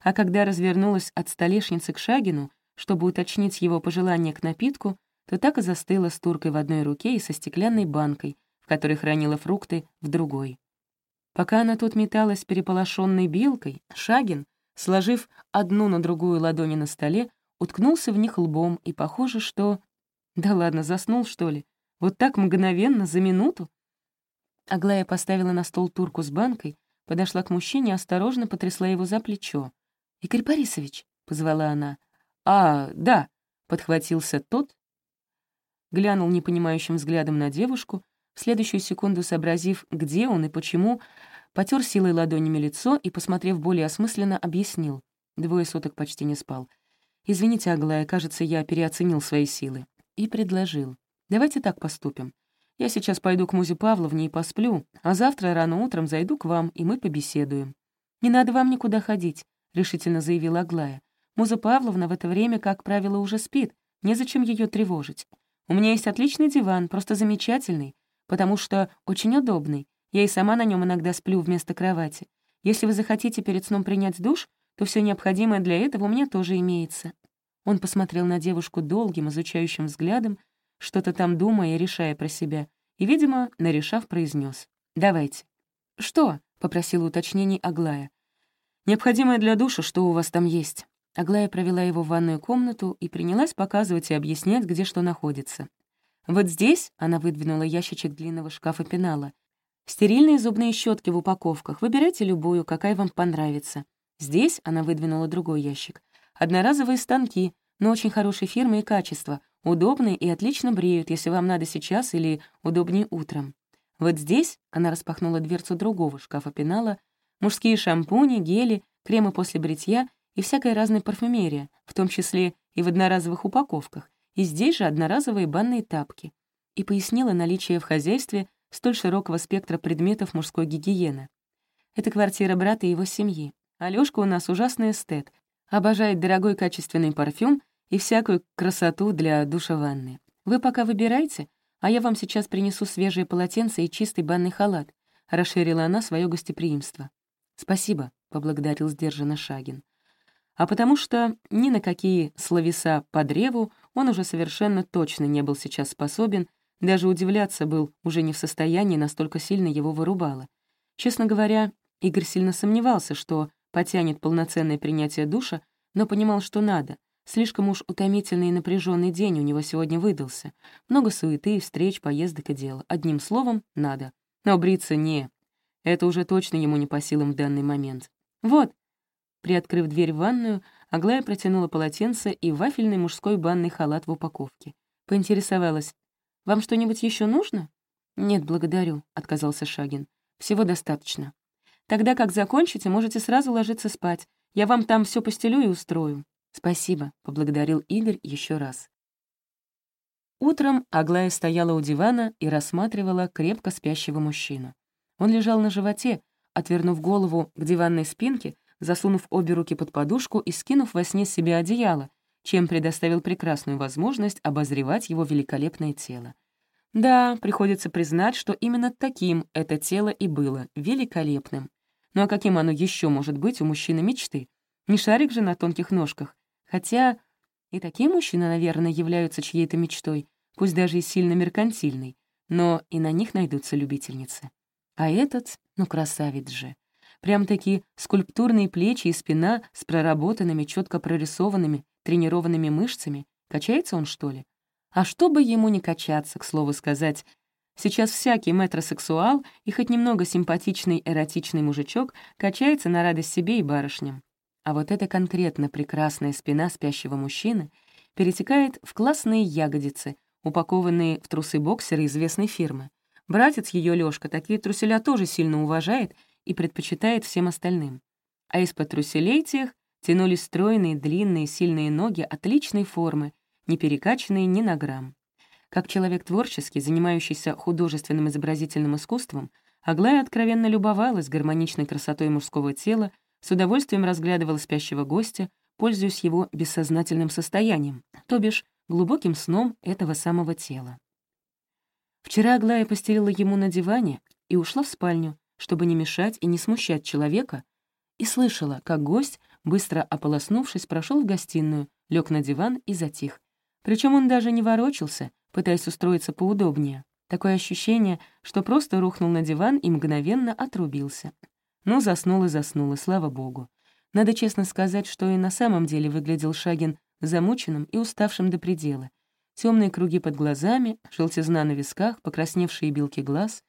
А когда развернулась от столешницы к Шагину, чтобы уточнить его пожелание к напитку, то так и застыла с туркой в одной руке и со стеклянной банкой, в которой хранила фрукты, в другой. Пока она тут металась переполошенной белкой, Шагин, сложив одну на другую ладони на столе, уткнулся в них лбом, и похоже, что... Да ладно, заснул, что ли? Вот так мгновенно, за минуту? Аглая поставила на стол турку с банкой, подошла к мужчине и осторожно потрясла его за плечо. «Игорь Борисович», — позвала она. «А, да», — подхватился тот, глянул непонимающим взглядом на девушку, в следующую секунду сообразив, где он и почему, потер силой ладонями лицо и, посмотрев более осмысленно, объяснил. Двое суток почти не спал. «Извините, Аглая, кажется, я переоценил свои силы». И предложил. «Давайте так поступим. Я сейчас пойду к Музе Павловне и посплю, а завтра рано утром зайду к вам, и мы побеседуем». «Не надо вам никуда ходить», — решительно заявила Аглая. «Муза Павловна в это время, как правило, уже спит. Незачем ее тревожить. У меня есть отличный диван, просто замечательный потому что очень удобный. Я и сама на нем иногда сплю вместо кровати. Если вы захотите перед сном принять душ, то все необходимое для этого у меня тоже имеется». Он посмотрел на девушку долгим, изучающим взглядом, что-то там думая и решая про себя, и, видимо, нарешав, произнес: «Давайте». «Что?» — попросила уточнений Аглая. «Необходимое для душа, что у вас там есть». Аглая провела его в ванную комнату и принялась показывать и объяснять, где что находится. Вот здесь она выдвинула ящичек длинного шкафа пенала. Стерильные зубные щетки в упаковках. Выбирайте любую, какая вам понравится. Здесь она выдвинула другой ящик. Одноразовые станки, но очень хорошей фирмы и качества. Удобные и отлично бреют, если вам надо сейчас или удобнее утром. Вот здесь она распахнула дверцу другого шкафа пенала. Мужские шампуни, гели, кремы после бритья и всякая разная парфюмерия, в том числе и в одноразовых упаковках и здесь же одноразовые банные тапки, и пояснила наличие в хозяйстве столь широкого спектра предметов мужской гигиены. Это квартира брата и его семьи. Алёшка у нас ужасный эстет, обожает дорогой качественный парфюм и всякую красоту для душа ванны. Вы пока выбирайте, а я вам сейчас принесу свежие полотенца и чистый банный халат», — расширила она свое гостеприимство. «Спасибо», — поблагодарил сдержанно Шагин а потому что ни на какие словеса по древу он уже совершенно точно не был сейчас способен, даже удивляться был уже не в состоянии, настолько сильно его вырубало. Честно говоря, Игорь сильно сомневался, что потянет полноценное принятие душа, но понимал, что надо. Слишком уж утомительный и напряженный день у него сегодня выдался. Много суеты, встреч, поездок и дел. Одним словом, надо. Но бриться не. Это уже точно ему не по силам в данный момент. «Вот», Приоткрыв дверь в ванную, Аглая протянула полотенце и вафельный мужской банный халат в упаковке. Поинтересовалась. «Вам что-нибудь еще нужно?» «Нет, благодарю», — отказался Шагин. «Всего достаточно. Тогда как закончите, можете сразу ложиться спать. Я вам там все постелю и устрою». «Спасибо», — поблагодарил Игорь еще раз. Утром Аглая стояла у дивана и рассматривала крепко спящего мужчину. Он лежал на животе, отвернув голову к диванной спинке, засунув обе руки под подушку и скинув во сне себе одеяло, чем предоставил прекрасную возможность обозревать его великолепное тело. Да, приходится признать, что именно таким это тело и было, великолепным. Ну а каким оно еще может быть у мужчины мечты? Не шарик же на тонких ножках. Хотя и такие мужчины, наверное, являются чьей-то мечтой, пусть даже и сильно меркантильной, но и на них найдутся любительницы. А этот, ну, красавец же. Прям-таки скульптурные плечи и спина с проработанными, четко прорисованными, тренированными мышцами. Качается он, что ли? А чтобы ему не качаться, к слову сказать, сейчас всякий метросексуал и хоть немного симпатичный эротичный мужичок качается на радость себе и барышням. А вот эта конкретно прекрасная спина спящего мужчины перетекает в классные ягодицы, упакованные в трусы боксера известной фирмы. Братец ее Лёшка такие труселя тоже сильно уважает и предпочитает всем остальным. А из-под труселей тех тянулись стройные, длинные, сильные ноги отличной формы, не перекачанные ни на грамм. Как человек творческий, занимающийся художественным изобразительным искусством, Аглая откровенно любовалась гармоничной красотой мужского тела, с удовольствием разглядывала спящего гостя, пользуясь его бессознательным состоянием, то бишь глубоким сном этого самого тела. Вчера Аглая постелила ему на диване и ушла в спальню, чтобы не мешать и не смущать человека, и слышала, как гость, быстро ополоснувшись, прошел в гостиную, лег на диван и затих. Причем он даже не ворочался, пытаясь устроиться поудобнее. Такое ощущение, что просто рухнул на диван и мгновенно отрубился. Ну, заснул и заснул, и слава богу. Надо честно сказать, что и на самом деле выглядел Шагин замученным и уставшим до предела. Темные круги под глазами, желтизна на висках, покрасневшие белки глаз.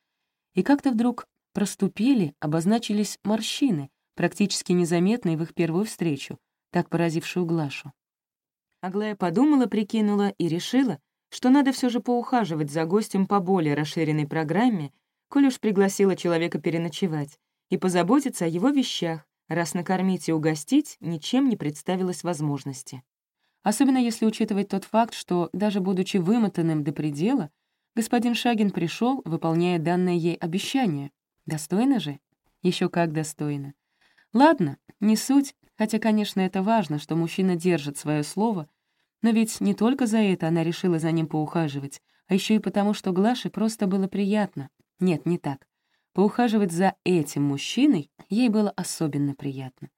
И как-то вдруг проступили, обозначились морщины, практически незаметные в их первую встречу, так поразившую Глашу. Аглая подумала, прикинула и решила, что надо все же поухаживать за гостем по более расширенной программе, коль уж пригласила человека переночевать, и позаботиться о его вещах, раз накормить и угостить ничем не представилось возможности. Особенно если учитывать тот факт, что, даже будучи вымотанным до предела, господин Шагин пришел, выполняя данное ей обещание. Достойно же? Еще как достойно. Ладно, не суть, хотя, конечно, это важно, что мужчина держит свое слово, но ведь не только за это она решила за ним поухаживать, а еще и потому, что Глаше просто было приятно. Нет, не так. Поухаживать за этим мужчиной ей было особенно приятно.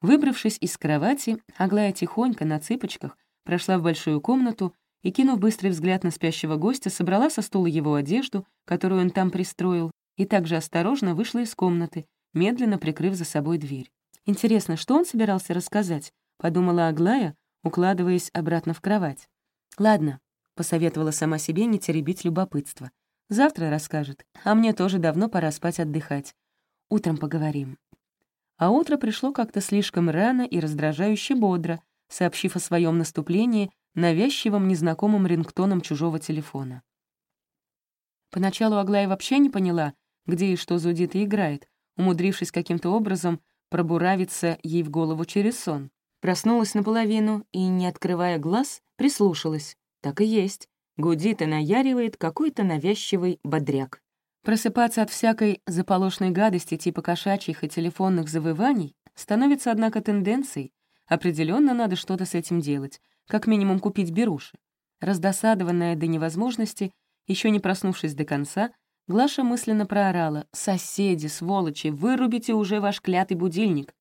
Выбравшись из кровати, Аглая тихонько на цыпочках прошла в большую комнату и, кинув быстрый взгляд на спящего гостя, собрала со стула его одежду, которую он там пристроил, и также осторожно вышла из комнаты, медленно прикрыв за собой дверь. «Интересно, что он собирался рассказать?» — подумала Аглая, укладываясь обратно в кровать. «Ладно», — посоветовала сама себе не теребить любопытство. Завтра расскажет, а мне тоже давно пора спать отдыхать. Утром поговорим». А утро пришло как-то слишком рано и раздражающе бодро, сообщив о своем наступлении навязчивым незнакомым рингтоном чужого телефона. Поначалу Аглая вообще не поняла, где и что зудит и играет, умудрившись каким-то образом пробуравиться ей в голову через сон. Проснулась наполовину и, не открывая глаз, прислушалась. Так и есть. Гудит и наяривает какой-то навязчивый бодряк. Просыпаться от всякой заполошной гадости типа кошачьих и телефонных завываний становится, однако, тенденцией. Определенно надо что-то с этим делать, как минимум купить беруши. Раздосадованная до невозможности, еще не проснувшись до конца, Глаша мысленно проорала «Соседи, сволочи, вырубите уже ваш клятый будильник!»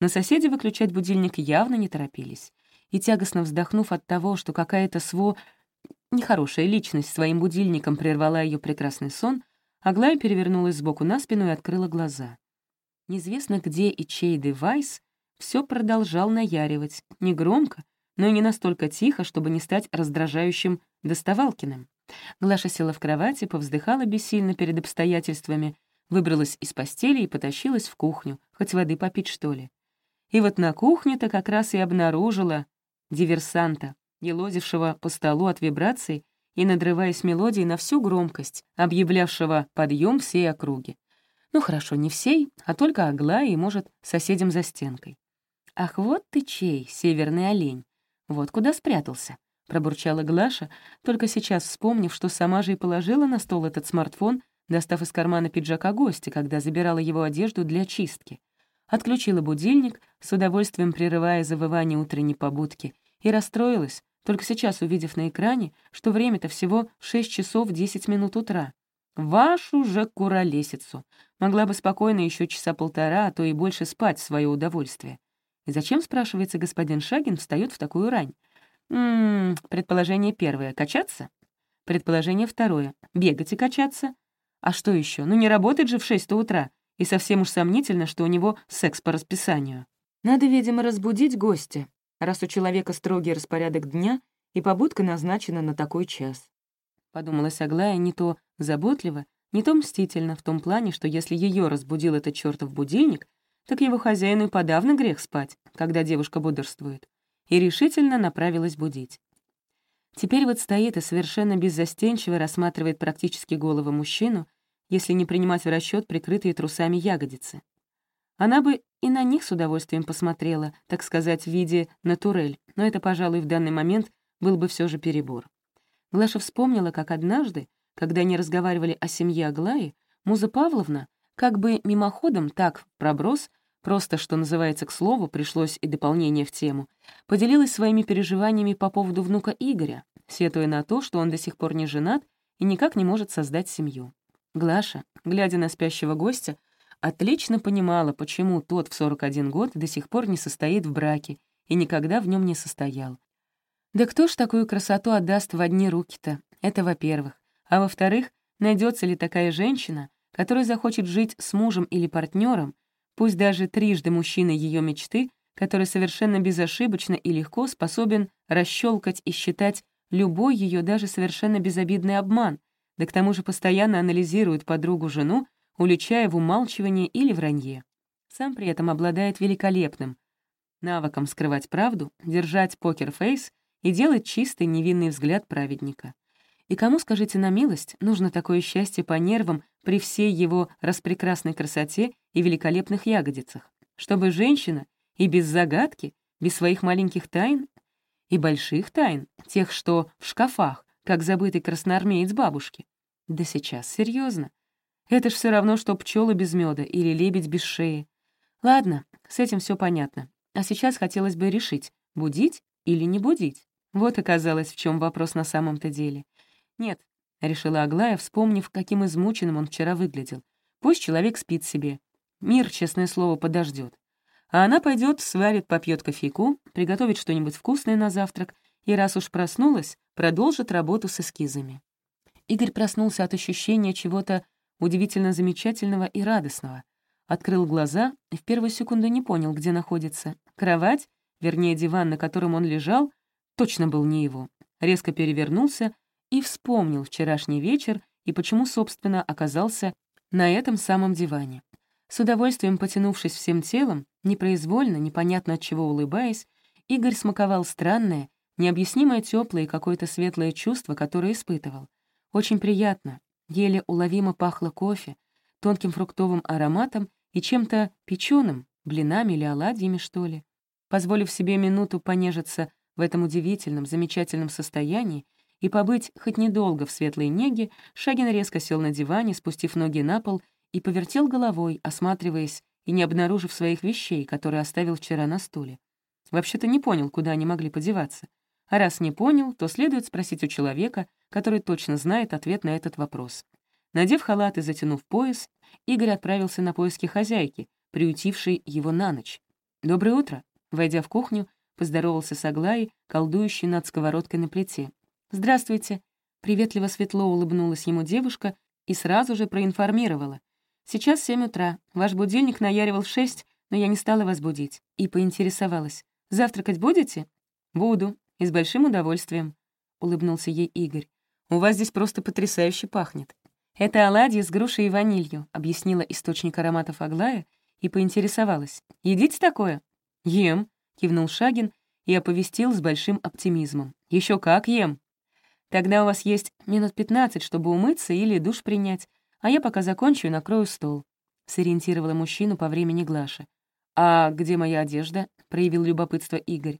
Но соседи выключать будильник явно не торопились. И тягостно вздохнув от того, что какая-то сво Нехорошая личность своим будильником прервала ее прекрасный сон, Аглая перевернулась сбоку на спину и открыла глаза. Неизвестно где и чей девайс все продолжал наяривать, не громко, но и не настолько тихо, чтобы не стать раздражающим доставалкиным. Глаша села в кровати, повздыхала бессильно перед обстоятельствами, выбралась из постели и потащилась в кухню, хоть воды попить, что ли. И вот на кухне-то как раз и обнаружила диверсанта, елозившего по столу от вибраций и надрываясь мелодией на всю громкость, объявлявшего подъем всей округи. Ну хорошо, не всей, а только Аглае и, может, соседям за стенкой. «Ах, вот ты чей, северный олень! Вот куда спрятался!» Пробурчала Глаша, только сейчас вспомнив, что сама же и положила на стол этот смартфон, достав из кармана пиджака гостя, когда забирала его одежду для чистки. Отключила будильник, с удовольствием прерывая завывание утренней побудки, и расстроилась, только сейчас увидев на экране, что время-то всего 6 часов 10 минут утра. Вашу же куролесицу! Могла бы спокойно еще часа полтора, а то и больше спать в свое удовольствие. И зачем, спрашивается, господин Шагин встает в такую рань? Ммм, предположение первое — качаться? Предположение второе — бегать и качаться? А что еще? Ну не работает же в 6 утра, и совсем уж сомнительно, что у него секс по расписанию. Надо, видимо, разбудить гостя, раз у человека строгий распорядок дня, и побудка назначена на такой час. Подумалась Аглая не то заботливо, не то мстительно, в том плане, что если ее разбудил этот чертов будильник, так его хозяину и подавно грех спать, когда девушка бодрствует, и решительно направилась будить. Теперь вот стоит и совершенно беззастенчиво рассматривает практически голого мужчину, если не принимать в расчет прикрытые трусами ягодицы. Она бы и на них с удовольствием посмотрела, так сказать, в виде натурель, но это, пожалуй, в данный момент был бы все же перебор. Глаша вспомнила, как однажды, когда они разговаривали о семье Аглаи, Муза Павловна, как бы мимоходом, так, проброс, просто, что называется, к слову, пришлось и дополнение в тему, поделилась своими переживаниями по поводу внука Игоря, сетуя на то, что он до сих пор не женат и никак не может создать семью. Глаша, глядя на спящего гостя, отлично понимала, почему тот в 41 год до сих пор не состоит в браке и никогда в нем не состоял. Да кто ж такую красоту отдаст в одни руки-то? Это во-первых. А во-вторых, найдется ли такая женщина, которая захочет жить с мужем или партнером, пусть даже трижды мужчина ее мечты, который совершенно безошибочно и легко способен расщелкать и считать любой ее даже совершенно безобидный обман, да к тому же постоянно анализирует подругу-жену, уличая в умалчивании или вранье. Сам при этом обладает великолепным навыком скрывать правду, держать покер-фейс и делать чистый невинный взгляд праведника. И кому, скажите на милость, нужно такое счастье по нервам при всей его распрекрасной красоте и великолепных ягодицах? Чтобы женщина и без загадки, без своих маленьких тайн и больших тайн, тех, что в шкафах, как забытый красноармеец бабушки. Да сейчас, серьезно. Это ж все равно, что пчелы без меда или лебедь без шеи. Ладно, с этим все понятно. А сейчас хотелось бы решить, будить или не будить. Вот оказалось, в чем вопрос на самом-то деле. Нет, — решила Аглая, вспомнив, каким измученным он вчера выглядел. Пусть человек спит себе. Мир, честное слово, подождет. А она пойдет, сварит, попьет кофейку, приготовит что-нибудь вкусное на завтрак и, раз уж проснулась, продолжит работу с эскизами. Игорь проснулся от ощущения чего-то удивительно замечательного и радостного. Открыл глаза и в первую секунду не понял, где находится. Кровать, вернее, диван, на котором он лежал, точно был не его. Резко перевернулся и вспомнил вчерашний вечер и почему, собственно, оказался на этом самом диване. С удовольствием потянувшись всем телом, непроизвольно, непонятно от чего улыбаясь, Игорь смаковал странное, необъяснимое теплое и какое-то светлое чувство, которое испытывал. Очень приятно, еле уловимо пахло кофе, тонким фруктовым ароматом и чем-то печеным, блинами или оладьями, что ли. Позволив себе минуту понежиться в этом удивительном, замечательном состоянии и побыть хоть недолго в светлой неге, Шагин резко сел на диване, спустив ноги на пол, и повертел головой, осматриваясь и не обнаружив своих вещей, которые оставил вчера на стуле. Вообще-то не понял, куда они могли подеваться. А раз не понял, то следует спросить у человека, который точно знает ответ на этот вопрос. Надев халат и затянув пояс, Игорь отправился на поиски хозяйки, приютившей его на ночь. «Доброе утро!» Войдя в кухню, поздоровался с Аглаей, колдующей над сковородкой на плите. «Здравствуйте!» Приветливо светло улыбнулась ему девушка и сразу же проинформировала. «Сейчас семь утра. Ваш будильник наяривал в шесть, но я не стала вас будить». И поинтересовалась. «Завтракать будете?» «Буду», и с большим удовольствием», — улыбнулся ей Игорь. «У вас здесь просто потрясающе пахнет». «Это оладьи с грушей и ванилью», — объяснила источник ароматов Аглая и поинтересовалась. «Едите такое?» «Ем», — кивнул Шагин и оповестил с большим оптимизмом. Еще как ем». «Тогда у вас есть минут пятнадцать, чтобы умыться или душ принять, а я пока закончу и накрою стол», — сориентировала мужчину по времени Глаша. «А где моя одежда?» — проявил любопытство Игорь.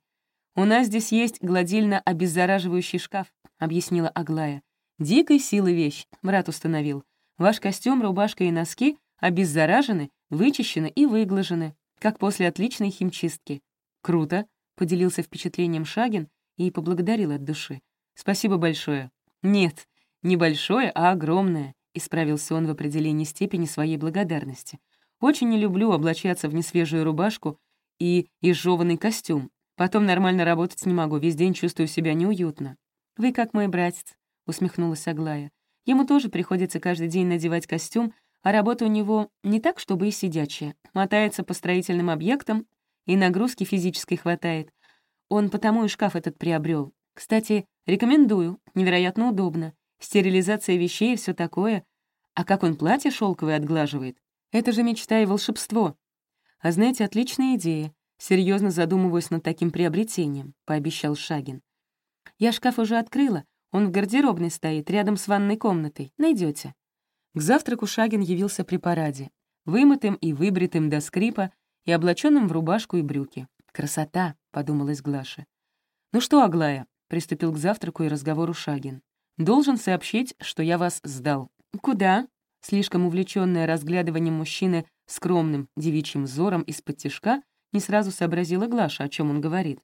«У нас здесь есть гладильно-обеззараживающий шкаф», — объяснила Аглая. «Дикой силы вещь», — брат установил. «Ваш костюм, рубашка и носки обеззаражены, вычищены и выглажены, как после отличной химчистки». «Круто», — поделился впечатлением Шагин и поблагодарил от души. «Спасибо большое». «Нет, не большое, а огромное», — исправился он в определении степени своей благодарности. «Очень не люблю облачаться в несвежую рубашку и изжеванный костюм. Потом нормально работать не могу, весь день чувствую себя неуютно». «Вы как мой братец», — усмехнулась Аглая. «Ему тоже приходится каждый день надевать костюм, а работа у него не так, чтобы и сидячая. Мотается по строительным объектам, и нагрузки физической хватает. Он потому и шкаф этот приобрел. Кстати, рекомендую, невероятно удобно. Стерилизация вещей и все такое. А как он платье шелковое отглаживает? Это же мечта и волшебство. А знаете, отличная идея. Серьезно задумываюсь над таким приобретением», — пообещал Шагин. «Я шкаф уже открыла. Он в гардеробной стоит, рядом с ванной комнатой. Найдете. К завтраку Шагин явился при параде, вымытым и выбритым до скрипа и облаченным в рубашку и брюки. «Красота!» — подумалась Глаша. «Ну что, Аглая?» — приступил к завтраку и разговору Шагин. «Должен сообщить, что я вас сдал». «Куда?» Слишком увлечённая разглядыванием мужчины скромным девичьим взором из-под тишка, не сразу сообразила Глаша, о чем он говорит.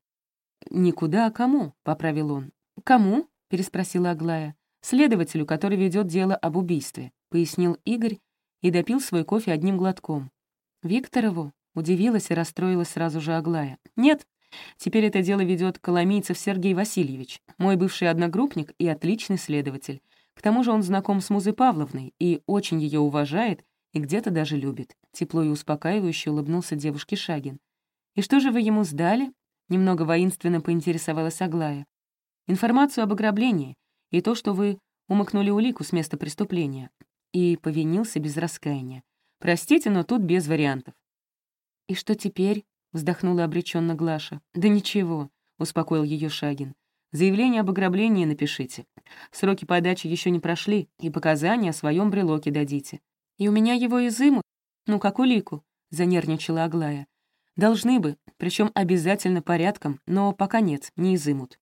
«Никуда, а кому?» — поправил он. «Кому?» — переспросила Аглая. «Следователю, который ведет дело об убийстве», — пояснил Игорь и допил свой кофе одним глотком. «Викторову?» — удивилась и расстроилась сразу же Аглая. «Нет, теперь это дело ведет Коломийцев Сергей Васильевич, мой бывший одногруппник и отличный следователь. К тому же он знаком с Музой Павловной и очень ее уважает и где-то даже любит». Тепло и успокаивающе улыбнулся девушке Шагин. «И что же вы ему сдали?» — немного воинственно поинтересовалась Аглая. «Информацию об ограблении и то, что вы умыкнули улику с места преступления». И повинился без раскаяния. «Простите, но тут без вариантов». «И что теперь?» — вздохнула обреченно Глаша. «Да ничего», — успокоил ее Шагин. «Заявление об ограблении напишите. Сроки подачи еще не прошли, и показания о своем брелоке дадите. И у меня его изымут? Ну, как улику?» — занервничала Аглая. «Должны бы, причем обязательно порядком, но пока нет, не изымут».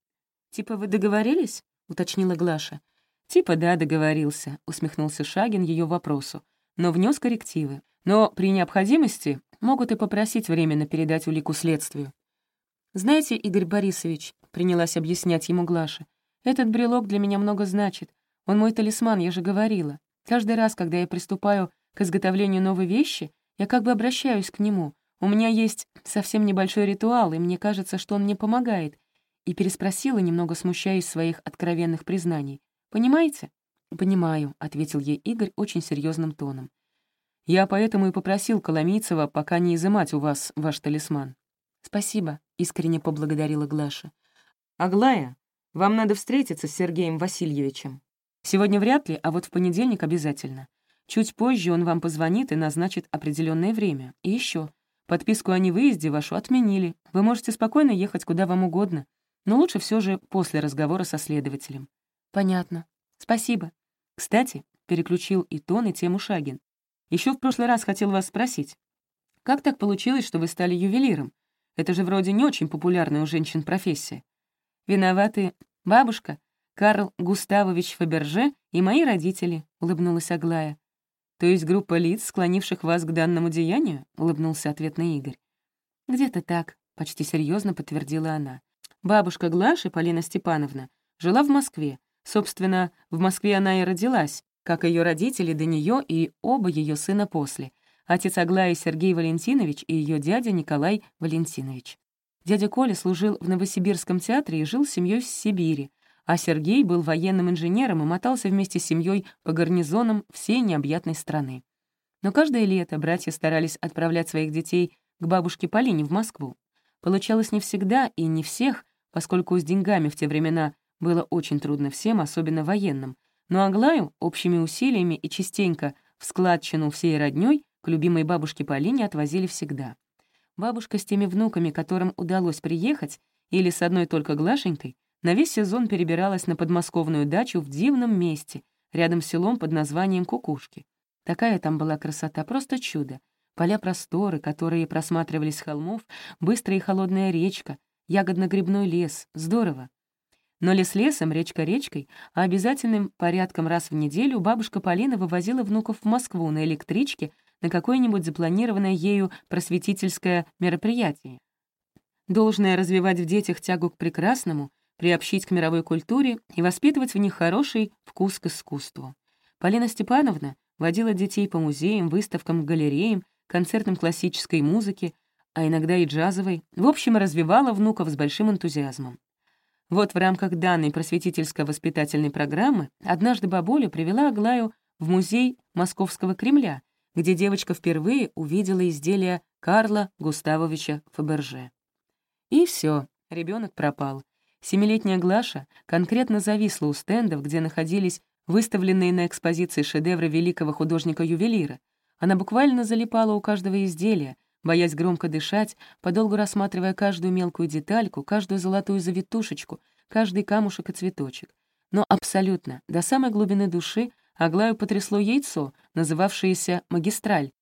«Типа вы договорились?» — уточнила Глаша. «Типа да, договорился», — усмехнулся Шагин ее вопросу, но внес коррективы. «Но при необходимости могут и попросить временно передать улику следствию». «Знаете, Игорь Борисович», — принялась объяснять ему Глаша, «этот брелок для меня много значит. Он мой талисман, я же говорила. Каждый раз, когда я приступаю к изготовлению новой вещи, я как бы обращаюсь к нему, у меня есть совсем небольшой ритуал, и мне кажется, что он мне помогает». И переспросила, немного смущаясь своих откровенных признаний. «Понимаете?» «Понимаю», — ответил ей Игорь очень серьезным тоном. «Я поэтому и попросил Коломийцева пока не изымать у вас ваш талисман». «Спасибо», — искренне поблагодарила Глаша. «Аглая, вам надо встретиться с Сергеем Васильевичем. Сегодня вряд ли, а вот в понедельник обязательно. Чуть позже он вам позвонит и назначит определенное время. И еще. Подписку о невыезде вашу отменили. Вы можете спокойно ехать куда вам угодно, но лучше все же после разговора со следователем». «Понятно. Спасибо. Кстати, переключил и тон, и тему Шагин. Еще в прошлый раз хотел вас спросить. Как так получилось, что вы стали ювелиром? Это же вроде не очень популярная у женщин профессия. Виноваты бабушка, Карл Густавович Фаберже и мои родители», — улыбнулась Аглая. «То есть группа лиц, склонивших вас к данному деянию?» — улыбнулся ответный Игорь. «Где-то так», — почти серьезно подтвердила она. «Бабушка Глаши, Полина Степановна, жила в Москве. Собственно, в Москве она и родилась, как ее родители до нее и оба ее сына после. Отец Аглаи Сергей Валентинович и ее дядя Николай Валентинович. Дядя Коля служил в Новосибирском театре и жил с семьей в Сибири, а Сергей был военным инженером и мотался вместе с семьей по гарнизонам всей необъятной страны. Но каждое лето братья старались отправлять своих детей к бабушке Полине в Москву. Получалось не всегда и не всех, поскольку с деньгами в те времена было очень трудно всем, особенно военным. Но Аглаю общими усилиями и частенько в складчину всей роднёй к любимой бабушке Полине отвозили всегда. Бабушка с теми внуками, которым удалось приехать, или с одной только Глашенькой, на весь сезон перебиралась на подмосковную дачу в дивном месте, рядом с селом под названием Кукушки. Такая там была красота, просто чудо. Поля просторы, которые просматривались с холмов, быстрая и холодная речка, ягодно-грибной лес. Здорово. Но лес лесом, речка речкой, а обязательным порядком раз в неделю бабушка Полина вывозила внуков в Москву на электричке на какое-нибудь запланированное ею просветительское мероприятие. Должное развивать в детях тягу к прекрасному, приобщить к мировой культуре и воспитывать в них хороший вкус к искусству. Полина Степановна водила детей по музеям, выставкам, галереям, концертам классической музыки, а иногда и джазовой, в общем, развивала внуков с большим энтузиазмом. Вот в рамках данной просветительско-воспитательной программы однажды бабуля привела Аглаю в музей Московского Кремля, где девочка впервые увидела изделия Карла Густавовича Фаберже. И все, ребенок пропал. Семилетняя Глаша конкретно зависла у стендов, где находились выставленные на экспозиции шедевры великого художника-ювелира. Она буквально залипала у каждого изделия, боясь громко дышать, подолгу рассматривая каждую мелкую детальку, каждую золотую завитушечку, каждый камушек и цветочек. Но абсолютно, до самой глубины души, Аглаю потрясло яйцо, называвшееся «магистраль»,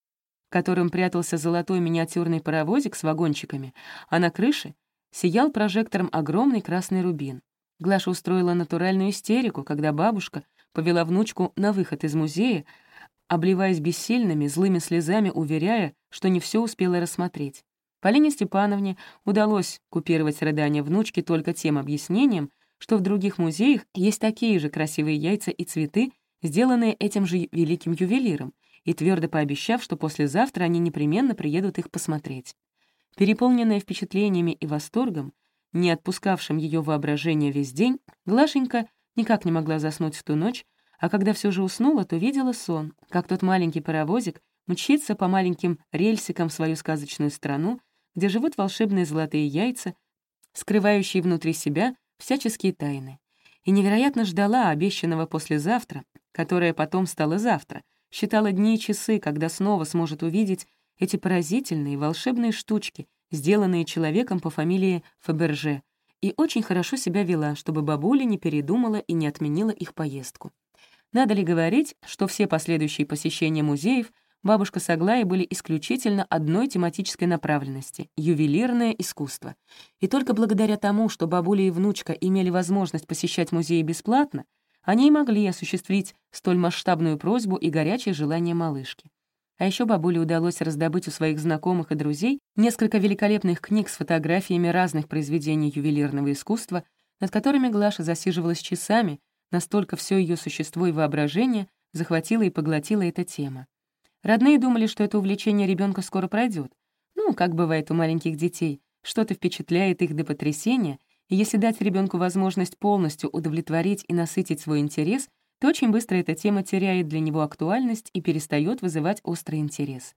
в котором прятался золотой миниатюрный паровозик с вагончиками, а на крыше сиял прожектором огромный красный рубин. Глаша устроила натуральную истерику, когда бабушка повела внучку на выход из музея, обливаясь бессильными, злыми слезами, уверяя, что не все успела рассмотреть. Полине Степановне удалось купировать рыдания внучки только тем объяснением, что в других музеях есть такие же красивые яйца и цветы, сделанные этим же великим ювелиром, и твердо пообещав, что послезавтра они непременно приедут их посмотреть. Переполненная впечатлениями и восторгом, не отпускавшим ее воображение весь день, Глашенька никак не могла заснуть в ту ночь, а когда все же уснула, то видела сон, как тот маленький паровозик мчится по маленьким рельсикам в свою сказочную страну, где живут волшебные золотые яйца, скрывающие внутри себя всяческие тайны. И невероятно ждала обещанного послезавтра, которое потом стало завтра, считала дни и часы, когда снова сможет увидеть эти поразительные волшебные штучки, сделанные человеком по фамилии Фаберже, и очень хорошо себя вела, чтобы бабуля не передумала и не отменила их поездку. Надо ли говорить, что все последующие посещения музеев бабушка с Аглаей были исключительно одной тематической направленности — ювелирное искусство. И только благодаря тому, что бабуля и внучка имели возможность посещать музеи бесплатно, они и могли осуществить столь масштабную просьбу и горячее желание малышки. А еще бабуле удалось раздобыть у своих знакомых и друзей несколько великолепных книг с фотографиями разных произведений ювелирного искусства, над которыми Глаша засиживалась часами, Настолько все ее существо и воображение захватило и поглотила эта тема. Родные думали, что это увлечение ребенка скоро пройдет. Ну, как бывает у маленьких детей, что-то впечатляет их до потрясения, и если дать ребенку возможность полностью удовлетворить и насытить свой интерес, то очень быстро эта тема теряет для него актуальность и перестает вызывать острый интерес.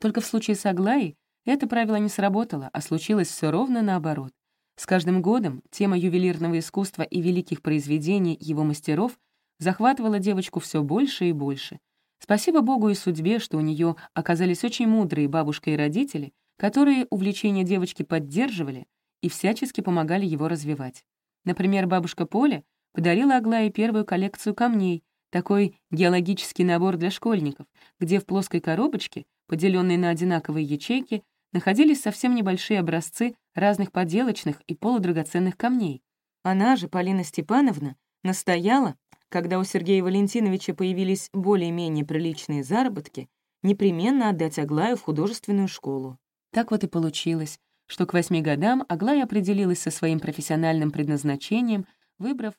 Только в случае с Аглаей это правило не сработало, а случилось все ровно наоборот. С каждым годом тема ювелирного искусства и великих произведений его мастеров захватывала девочку все больше и больше. Спасибо Богу и судьбе, что у нее оказались очень мудрые бабушка и родители, которые увлечение девочки поддерживали и всячески помогали его развивать. Например, бабушка Поля подарила Аглае первую коллекцию камней, такой геологический набор для школьников, где в плоской коробочке, поделенной на одинаковые ячейки, находились совсем небольшие образцы разных поделочных и полудрагоценных камней. Она же, Полина Степановна, настояла, когда у Сергея Валентиновича появились более-менее приличные заработки, непременно отдать Аглаю в художественную школу. Так вот и получилось, что к восьми годам Аглая определилась со своим профессиональным предназначением, выбрав,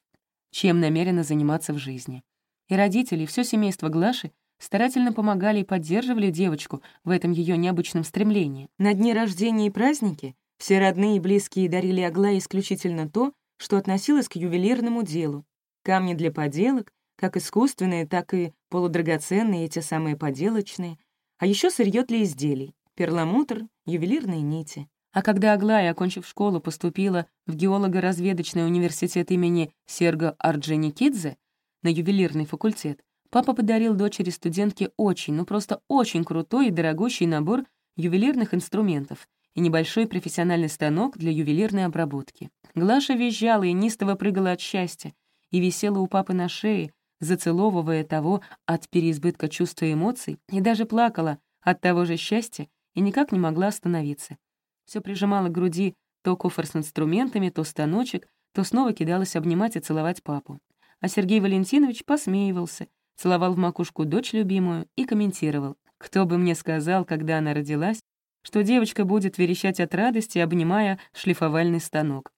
чем намерена заниматься в жизни. И родители, и все семейство Глаши старательно помогали и поддерживали девочку в этом ее необычном стремлении. На дни рождения и праздники все родные и близкие дарили Аглае исключительно то, что относилось к ювелирному делу. Камни для поделок, как искусственные, так и полудрагоценные, эти самые поделочные, а еще сырье для изделий, перламутр, ювелирные нити. А когда Аглая, окончив школу, поступила в геолого-разведочный университет имени Серго Орджоникидзе на ювелирный факультет, Папа подарил дочери-студентке очень, ну просто очень крутой и дорогущий набор ювелирных инструментов и небольшой профессиональный станок для ювелирной обработки. Глаша визжала и неистово прыгала от счастья и висела у папы на шее, зацеловывая того от переизбытка чувств и эмоций, и даже плакала от того же счастья и никак не могла остановиться. Все прижимала к груди То кофр с инструментами, то станочек, то снова кидалась обнимать и целовать папу. А Сергей Валентинович посмеивался, целовал в макушку дочь любимую и комментировал. Кто бы мне сказал, когда она родилась, что девочка будет верещать от радости, обнимая шлифовальный станок.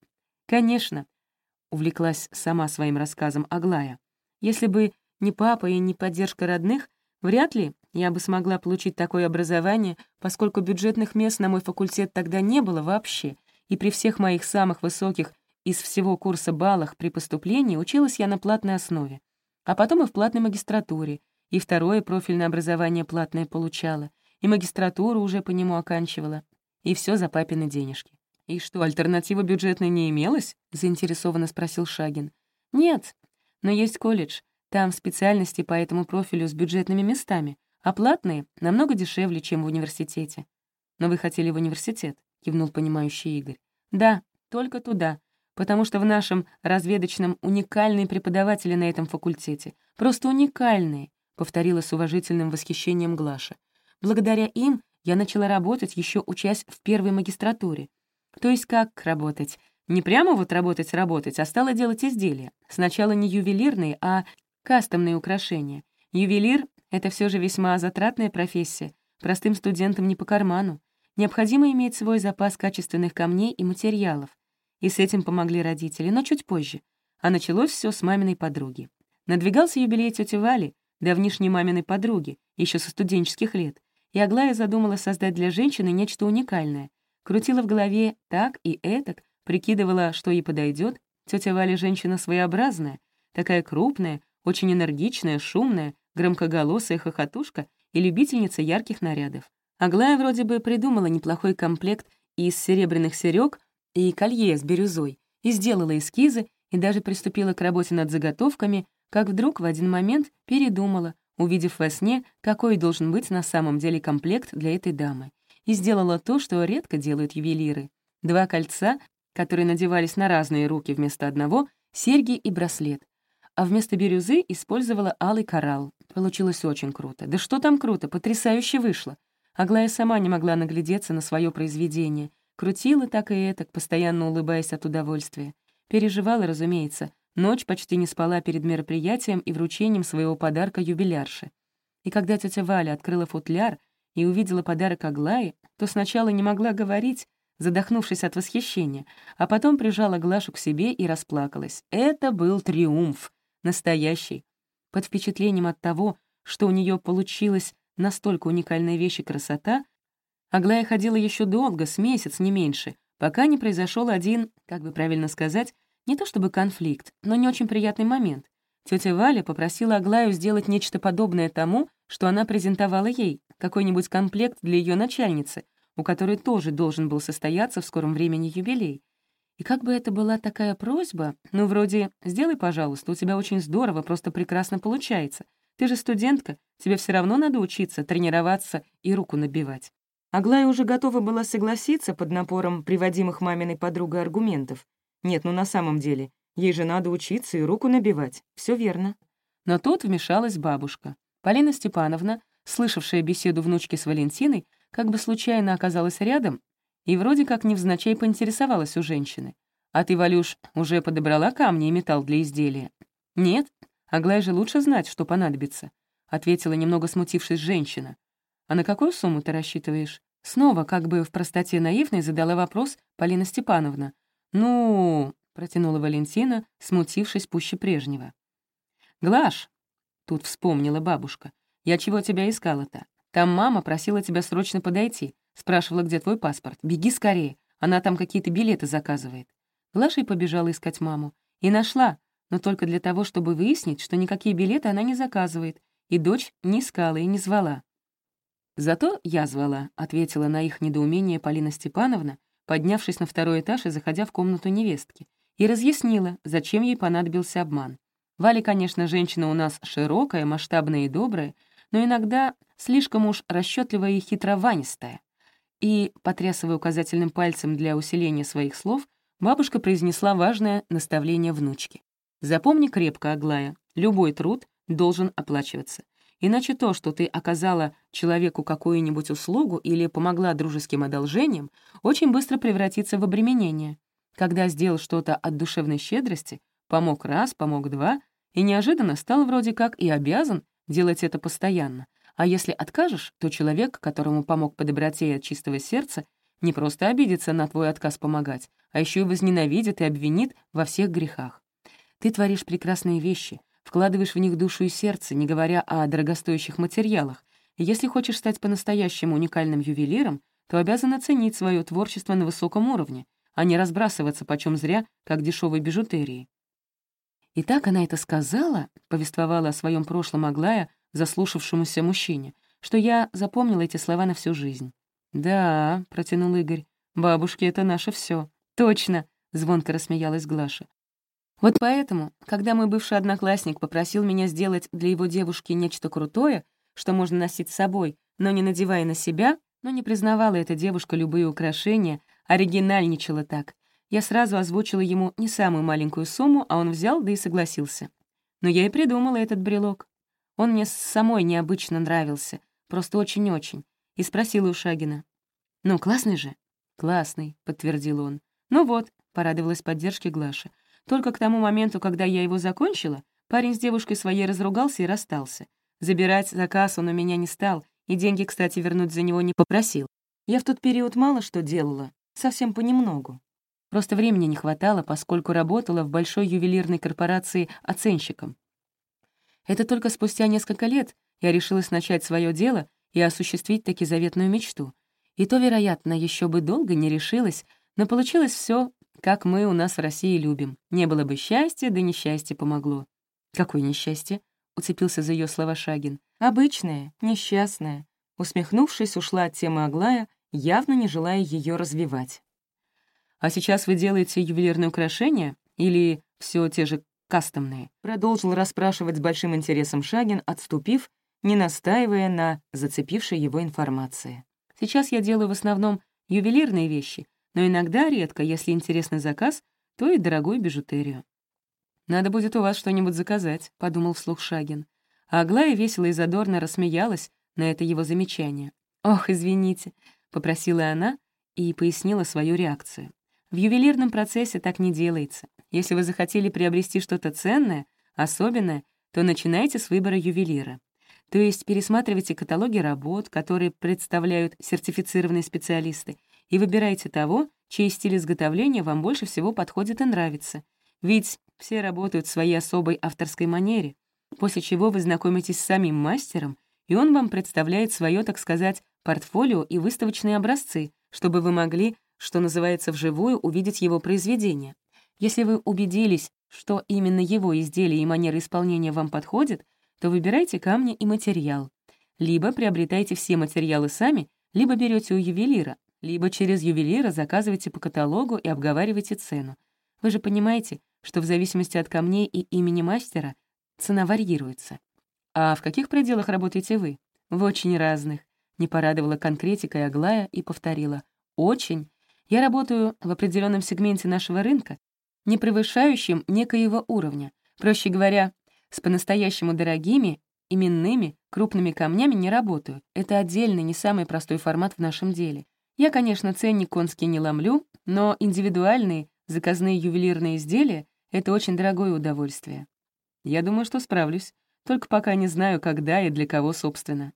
Конечно, увлеклась сама своим рассказом Аглая. Если бы не папа и не поддержка родных, вряд ли я бы смогла получить такое образование, поскольку бюджетных мест на мой факультет тогда не было вообще, и при всех моих самых высоких из всего курса баллах при поступлении училась я на платной основе, а потом и в платной магистратуре, и второе профильное образование платное получала, и магистратуру уже по нему оканчивала, и все за папины денежки. «И что, альтернативы бюджетной не имелось?» — заинтересованно спросил Шагин. «Нет, но есть колледж. Там специальности по этому профилю с бюджетными местами, а платные намного дешевле, чем в университете». «Но вы хотели в университет?» — кивнул понимающий Игорь. «Да, только туда, потому что в нашем разведочном уникальные преподаватели на этом факультете. Просто уникальные», — повторила с уважительным восхищением Глаша. «Благодаря им я начала работать, еще учась в первой магистратуре. То есть как работать? Не прямо вот работать-работать, а стала делать изделия. Сначала не ювелирные, а кастомные украшения. Ювелир — это все же весьма затратная профессия, простым студентам не по карману. Необходимо иметь свой запас качественных камней и материалов. И с этим помогли родители, но чуть позже. А началось все с маминой подруги. Надвигался юбилей тети Вали, давнишней маминой подруги, еще со студенческих лет, и Аглая задумала создать для женщины нечто уникальное. Крутила в голове так и этак, прикидывала, что ей подойдет. Тетя Валя женщина своеобразная, такая крупная, очень энергичная, шумная, громкоголосая хохотушка и любительница ярких нарядов. Аглая вроде бы придумала неплохой комплект из серебряных серёг и колье с бирюзой, и сделала эскизы, и даже приступила к работе над заготовками, как вдруг в один момент передумала, увидев во сне, какой должен быть на самом деле комплект для этой дамы, и сделала то, что редко делают ювелиры. Два кольца, которые надевались на разные руки вместо одного, серьги и браслет. А вместо бирюзы использовала алый коралл. Получилось очень круто. Да что там круто, потрясающе вышло. Аглая сама не могла наглядеться на свое произведение. Крутила так и этак, постоянно улыбаясь от удовольствия. Переживала, разумеется. Ночь почти не спала перед мероприятием и вручением своего подарка юбилярше. И когда тетя Валя открыла футляр и увидела подарок Аглае, то сначала не могла говорить, задохнувшись от восхищения, а потом прижала Глашу к себе и расплакалась. Это был триумф. Настоящий. Под впечатлением от того, что у нее получилась настолько уникальная вещь и красота, Аглая ходила еще долго, с месяц, не меньше, пока не произошел один, как бы правильно сказать, не то чтобы конфликт, но не очень приятный момент. Тетя Валя попросила Аглаю сделать нечто подобное тому, что она презентовала ей, какой-нибудь комплект для ее начальницы, у которой тоже должен был состояться в скором времени юбилей. И как бы это была такая просьба, ну, вроде «сделай, пожалуйста, у тебя очень здорово, просто прекрасно получается. Ты же студентка, тебе все равно надо учиться, тренироваться и руку набивать». Аглая уже готова была согласиться под напором приводимых маминой подругой аргументов. Нет, ну на самом деле, ей же надо учиться и руку набивать. Все верно. Но тут вмешалась бабушка. Полина Степановна, слышавшая беседу внучки с Валентиной, как бы случайно оказалась рядом и вроде как невзначай поинтересовалась у женщины. «А ты, Валюш, уже подобрала камни и металл для изделия?» «Нет, Аглая же лучше знать, что понадобится», — ответила немного смутившись женщина. «А на какую сумму ты рассчитываешь?» Снова, как бы в простоте наивной, задала вопрос Полина Степановна. «Ну...» — протянула Валентина, смутившись пуще прежнего. «Глаш!» — тут вспомнила бабушка. «Я чего тебя искала-то? Там мама просила тебя срочно подойти. Спрашивала, где твой паспорт. «Беги скорее, она там какие-то билеты заказывает». Глаша и побежала искать маму. И нашла, но только для того, чтобы выяснить, что никакие билеты она не заказывает, и дочь не искала и не звала. «Зато я звала», — ответила на их недоумение Полина Степановна, поднявшись на второй этаж и заходя в комнату невестки, и разъяснила, зачем ей понадобился обман. Валя, конечно, женщина у нас широкая, масштабная и добрая, но иногда слишком уж расчетливая и хитрованистая. И, потрясывая указательным пальцем для усиления своих слов, бабушка произнесла важное наставление внучки. «Запомни крепко, Аглая, любой труд должен оплачиваться. Иначе то, что ты оказала человеку какую-нибудь услугу или помогла дружеским одолжением, очень быстро превратится в обременение. Когда сделал что-то от душевной щедрости, помог раз, помог два, и неожиданно стал вроде как и обязан делать это постоянно. А если откажешь, то человек, которому помог по доброте и от чистого сердца, не просто обидится на твой отказ помогать, а еще и возненавидит и обвинит во всех грехах. Ты творишь прекрасные вещи, вкладываешь в них душу и сердце, не говоря о дорогостоящих материалах. Если хочешь стать по-настоящему уникальным ювелиром, то обязан оценить свое творчество на высоком уровне, а не разбрасываться почем зря, как дешевой бижутерией. И так она это сказала, повествовала о своем прошлом Аглая, заслушавшемуся мужчине, что я запомнила эти слова на всю жизнь. «Да», — протянул Игорь, — «бабушки — это наше все. «Точно», — звонко рассмеялась Глаша. Вот поэтому, когда мой бывший одноклассник попросил меня сделать для его девушки нечто крутое, что можно носить с собой, но не надевая на себя, но не признавала эта девушка любые украшения, оригинальничала так. Я сразу озвучила ему не самую маленькую сумму, а он взял, да и согласился. Но я и придумала этот брелок. Он мне самой необычно нравился, просто очень-очень. И спросила у Шагина. «Ну, классный же?» «Классный», — подтвердил он. «Ну вот», — порадовалась поддержке Глаша. Только к тому моменту, когда я его закончила, парень с девушкой своей разругался и расстался. Забирать заказ он у меня не стал, и деньги, кстати, вернуть за него не попросил. Я в тот период мало что делала, совсем понемногу. Просто времени не хватало, поскольку работала в большой ювелирной корпорации оценщиком. Это только спустя несколько лет я решилась начать свое дело и осуществить таки заветную мечту. И то, вероятно, еще бы долго не решилась, но получилось все как мы у нас в России любим. Не было бы счастья, да несчастье помогло». «Какое несчастье?» — уцепился за ее слова Шагин. «Обычное, несчастное». Усмехнувшись, ушла от темы Аглая, явно не желая ее развивать. «А сейчас вы делаете ювелирные украшения или все те же кастомные?» Продолжил расспрашивать с большим интересом Шагин, отступив, не настаивая на зацепившей его информации. «Сейчас я делаю в основном ювелирные вещи, но иногда, редко, если интересный заказ, то и дорогую бижутерию. «Надо будет у вас что-нибудь заказать», — подумал вслух Шагин. А Аглая весело и задорно рассмеялась на это его замечание. «Ох, извините», — попросила она и пояснила свою реакцию. «В ювелирном процессе так не делается. Если вы захотели приобрести что-то ценное, особенное, то начинайте с выбора ювелира. То есть пересматривайте каталоги работ, которые представляют сертифицированные специалисты, и выбирайте того, чей стиль изготовления вам больше всего подходит и нравится. Ведь все работают в своей особой авторской манере, после чего вы знакомитесь с самим мастером, и он вам представляет свое, так сказать, портфолио и выставочные образцы, чтобы вы могли, что называется, вживую увидеть его произведение. Если вы убедились, что именно его изделие и манера исполнения вам подходят, то выбирайте камни и материал. Либо приобретайте все материалы сами, либо берете у ювелира, либо через ювелира заказывайте по каталогу и обговаривайте цену. Вы же понимаете, что в зависимости от камней и имени мастера цена варьируется. А в каких пределах работаете вы? В очень разных. Не порадовала конкретикой Аглая и повторила. Очень. Я работаю в определенном сегменте нашего рынка, не превышающем некоего уровня. Проще говоря, с по-настоящему дорогими, именными, крупными камнями не работаю. Это отдельный, не самый простой формат в нашем деле. Я, конечно, ценник конский не ломлю, но индивидуальные, заказные ювелирные изделия — это очень дорогое удовольствие. Я думаю, что справлюсь, только пока не знаю, когда и для кого, собственно.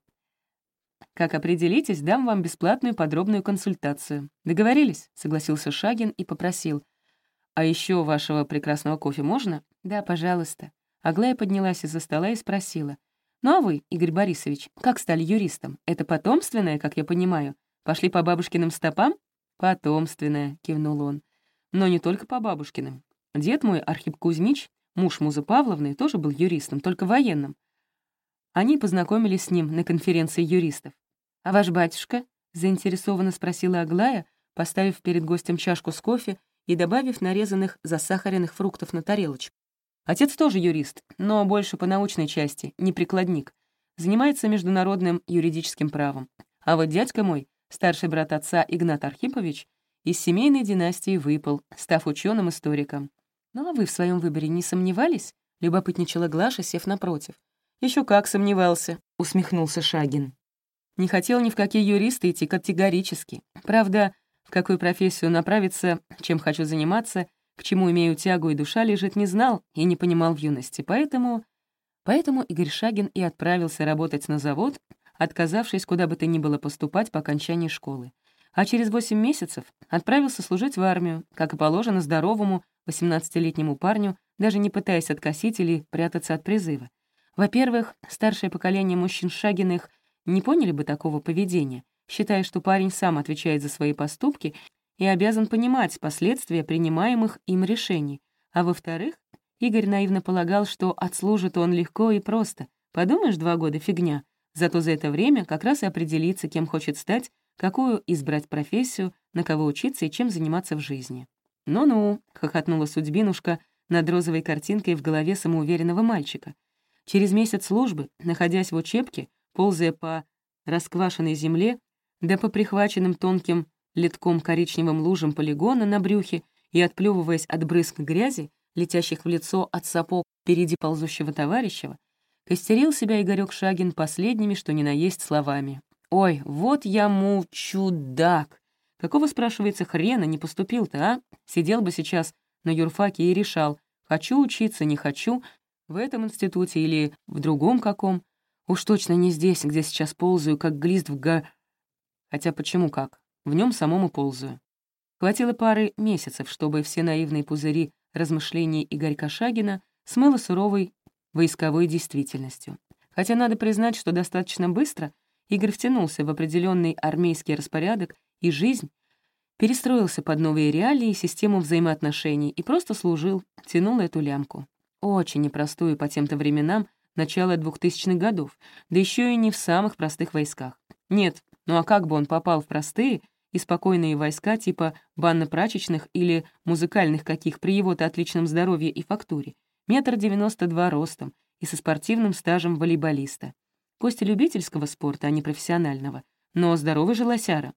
Как определитесь, дам вам бесплатную подробную консультацию. Договорились? Согласился Шагин и попросил. А еще вашего прекрасного кофе можно? Да, пожалуйста. Аглая поднялась из-за стола и спросила. «Ну а вы, Игорь Борисович, как стали юристом? Это потомственное, как я понимаю? Пошли по бабушкиным стопам? Потомственная, кивнул он. Но не только по бабушкиным. Дед мой, Архип Кузьмич, муж Музы Павловны, тоже был юристом, только военным. Они познакомились с ним на конференции юристов. «А ваш батюшка?» — заинтересованно спросила Аглая, поставив перед гостем чашку с кофе и добавив нарезанных засахаренных фруктов на тарелочку. Отец тоже юрист, но больше по научной части, не прикладник. Занимается международным юридическим правом. А вот дядька мой Старший брат отца Игнат Архипович из семейной династии выпал, став ученым историком Ну а вы в своем выборе не сомневались? Любопытничала Глаша, сев напротив. Еще как сомневался», — усмехнулся Шагин. Не хотел ни в какие юристы идти категорически. Правда, в какую профессию направиться, чем хочу заниматься, к чему имею тягу и душа лежит, не знал и не понимал в юности. Поэтому... Поэтому Игорь Шагин и отправился работать на завод, отказавшись куда бы то ни было поступать по окончании школы. А через 8 месяцев отправился служить в армию, как и положено здоровому 18-летнему парню, даже не пытаясь откосить или прятаться от призыва. Во-первых, старшее поколение мужчин Шагиных не поняли бы такого поведения, считая, что парень сам отвечает за свои поступки и обязан понимать последствия принимаемых им решений. А во-вторых, Игорь наивно полагал, что отслужит он легко и просто. Подумаешь, два года — фигня. Зато за это время как раз и определиться, кем хочет стать, какую избрать профессию, на кого учиться и чем заниматься в жизни. «Ну-ну», — хохотнула судьбинушка над розовой картинкой в голове самоуверенного мальчика. Через месяц службы, находясь в учебке, ползая по расквашенной земле, да по прихваченным тонким литком коричневым лужам полигона на брюхе и отплевываясь от брызг грязи, летящих в лицо от сапог впереди ползущего товарища, костерил себя Игорёк Шагин последними, что ни на есть словами. «Ой, вот я му чудак! Какого, спрашивается, хрена не поступил-то, а? Сидел бы сейчас на юрфаке и решал, хочу учиться, не хочу, в этом институте или в другом каком. Уж точно не здесь, где сейчас ползаю, как глист в га... Хотя почему как? В нем самому ползаю. Хватило пары месяцев, чтобы все наивные пузыри размышлений Игорька Шагина смыло суровой войсковой действительностью. Хотя надо признать, что достаточно быстро Игорь втянулся в определенный армейский распорядок, и жизнь перестроился под новые реалии систему взаимоотношений и просто служил, тянул эту лямку. Очень непростую по тем-то временам начала 2000-х годов, да еще и не в самых простых войсках. Нет, ну а как бы он попал в простые и спокойные войска типа банно-прачечных или музыкальных каких при его-то отличном здоровье и фактуре, метр девяносто два ростом и со спортивным стажем волейболиста. Кости любительского спорта, а не профессионального, но здоровый же лосяра.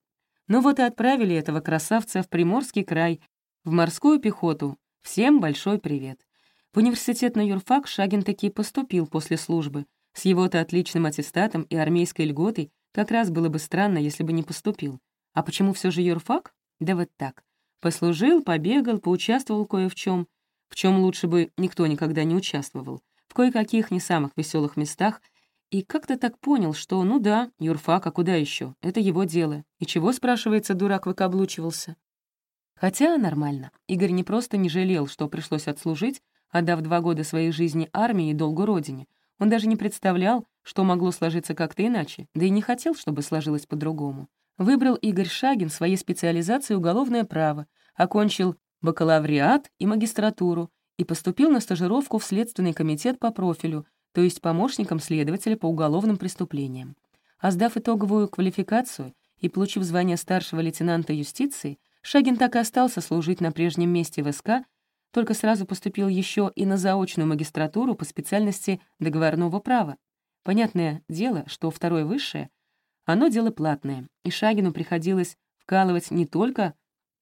Ну вот и отправили этого красавца в Приморский край, в морскую пехоту. Всем большой привет. В университет на юрфак Шагин таки поступил после службы. С его-то отличным аттестатом и армейской льготой как раз было бы странно, если бы не поступил. А почему все же юрфак? Да вот так. Послужил, побегал, поучаствовал кое в чем, в чем лучше бы никто никогда не участвовал, в кое-каких не самых веселых местах, и как-то так понял, что, ну да, юрфак, а куда еще? Это его дело. И чего, спрашивается, дурак выкаблучивался? Хотя нормально. Игорь не просто не жалел, что пришлось отслужить, Отдав два года своей жизни армии и долгу родине, он даже не представлял, что могло сложиться как-то иначе, да и не хотел, чтобы сложилось по-другому. Выбрал Игорь Шагин своей специализацией уголовное право, окончил бакалавриат и магистратуру и поступил на стажировку в Следственный комитет по профилю, то есть помощником следователя по уголовным преступлениям. А сдав итоговую квалификацию и получив звание старшего лейтенанта юстиции, Шагин так и остался служить на прежнем месте в СК только сразу поступил еще и на заочную магистратуру по специальности договорного права. Понятное дело, что второе высшее, оно дело платное, и Шагину приходилось вкалывать не только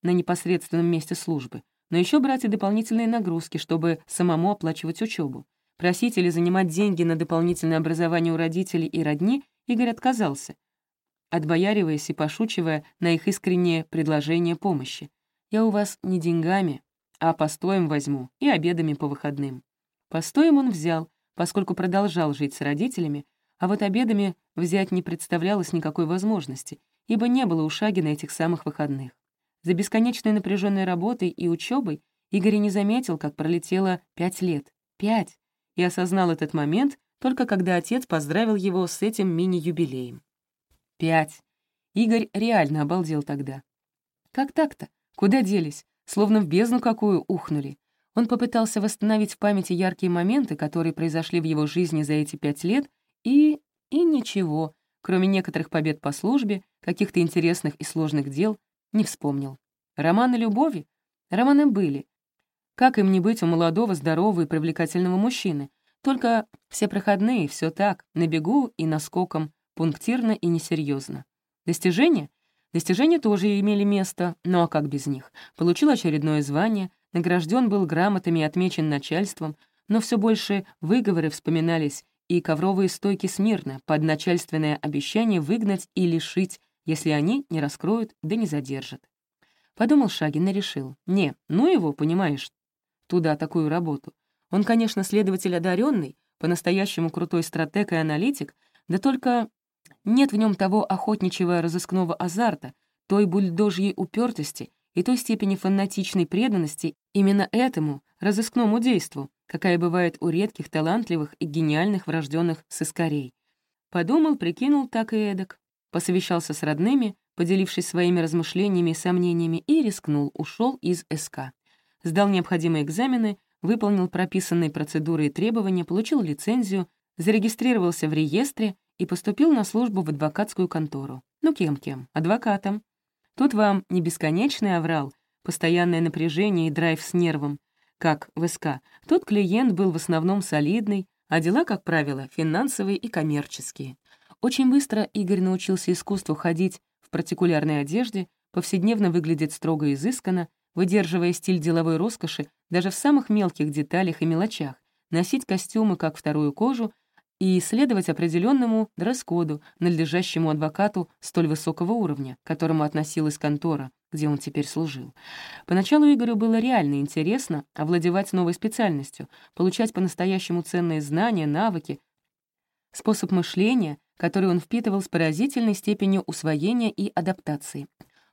на непосредственном месте службы, но еще брать и дополнительные нагрузки, чтобы самому оплачивать учебу. Просить или занимать деньги на дополнительное образование у родителей и родни Игорь отказался, отбояриваясь и пошучивая на их искреннее предложение помощи. «Я у вас не деньгами, а постоем возьму и обедами по выходным. Постоем он взял, поскольку продолжал жить с родителями, а вот обедами взять не представлялось никакой возможности, ибо не было у Шагина этих самых выходных. За бесконечной напряженной работой и учебой Игорь не заметил, как пролетело пять лет. Пять! И осознал этот момент только когда отец поздравил его с этим мини-юбилеем. Пять. Игорь реально обалдел тогда. Как так-то? Куда делись? словно в бездну какую ухнули. Он попытался восстановить в памяти яркие моменты, которые произошли в его жизни за эти пять лет, и... и ничего, кроме некоторых побед по службе, каких-то интересных и сложных дел, не вспомнил. Романы любови? Романы были. Как им не быть у молодого, здорового и привлекательного мужчины? Только все проходные, все так, на бегу и наскоком, пунктирно и несерьезно. Достижения? Достижения тоже имели место, но а как без них? Получил очередное звание, награжден был грамотами и отмечен начальством, но все больше выговоры вспоминались и ковровые стойки смирно под начальственное обещание выгнать и лишить, если они не раскроют да не задержат. Подумал Шагин и решил. Не, ну его, понимаешь, туда такую работу. Он, конечно, следователь одаренный, по-настоящему крутой стратег и аналитик, да только нет в нем того охотничьего разыскного азарта, той бульдожьей упертости и той степени фанатичной преданности именно этому разыскному действу, какая бывает у редких, талантливых и гениальных врожденных сыскарей. Подумал, прикинул так и эдак, посовещался с родными, поделившись своими размышлениями и сомнениями, и рискнул, ушел из СК. Сдал необходимые экзамены, выполнил прописанные процедуры и требования, получил лицензию, зарегистрировался в реестре и поступил на службу в адвокатскую контору. Ну кем-кем? Адвокатом. Тут вам не бесконечный аврал, постоянное напряжение и драйв с нервом, как в СК. Тут клиент был в основном солидный, а дела, как правило, финансовые и коммерческие. Очень быстро Игорь научился искусству ходить в партикулярной одежде, повседневно выглядеть строго и изысканно, выдерживая стиль деловой роскоши даже в самых мелких деталях и мелочах, носить костюмы как вторую кожу и следовать определенному дресс-коду, надлежащему адвокату столь высокого уровня, к которому относилась контора, где он теперь служил. Поначалу Игорю было реально интересно овладевать новой специальностью, получать по-настоящему ценные знания, навыки, способ мышления, который он впитывал с поразительной степенью усвоения и адаптации.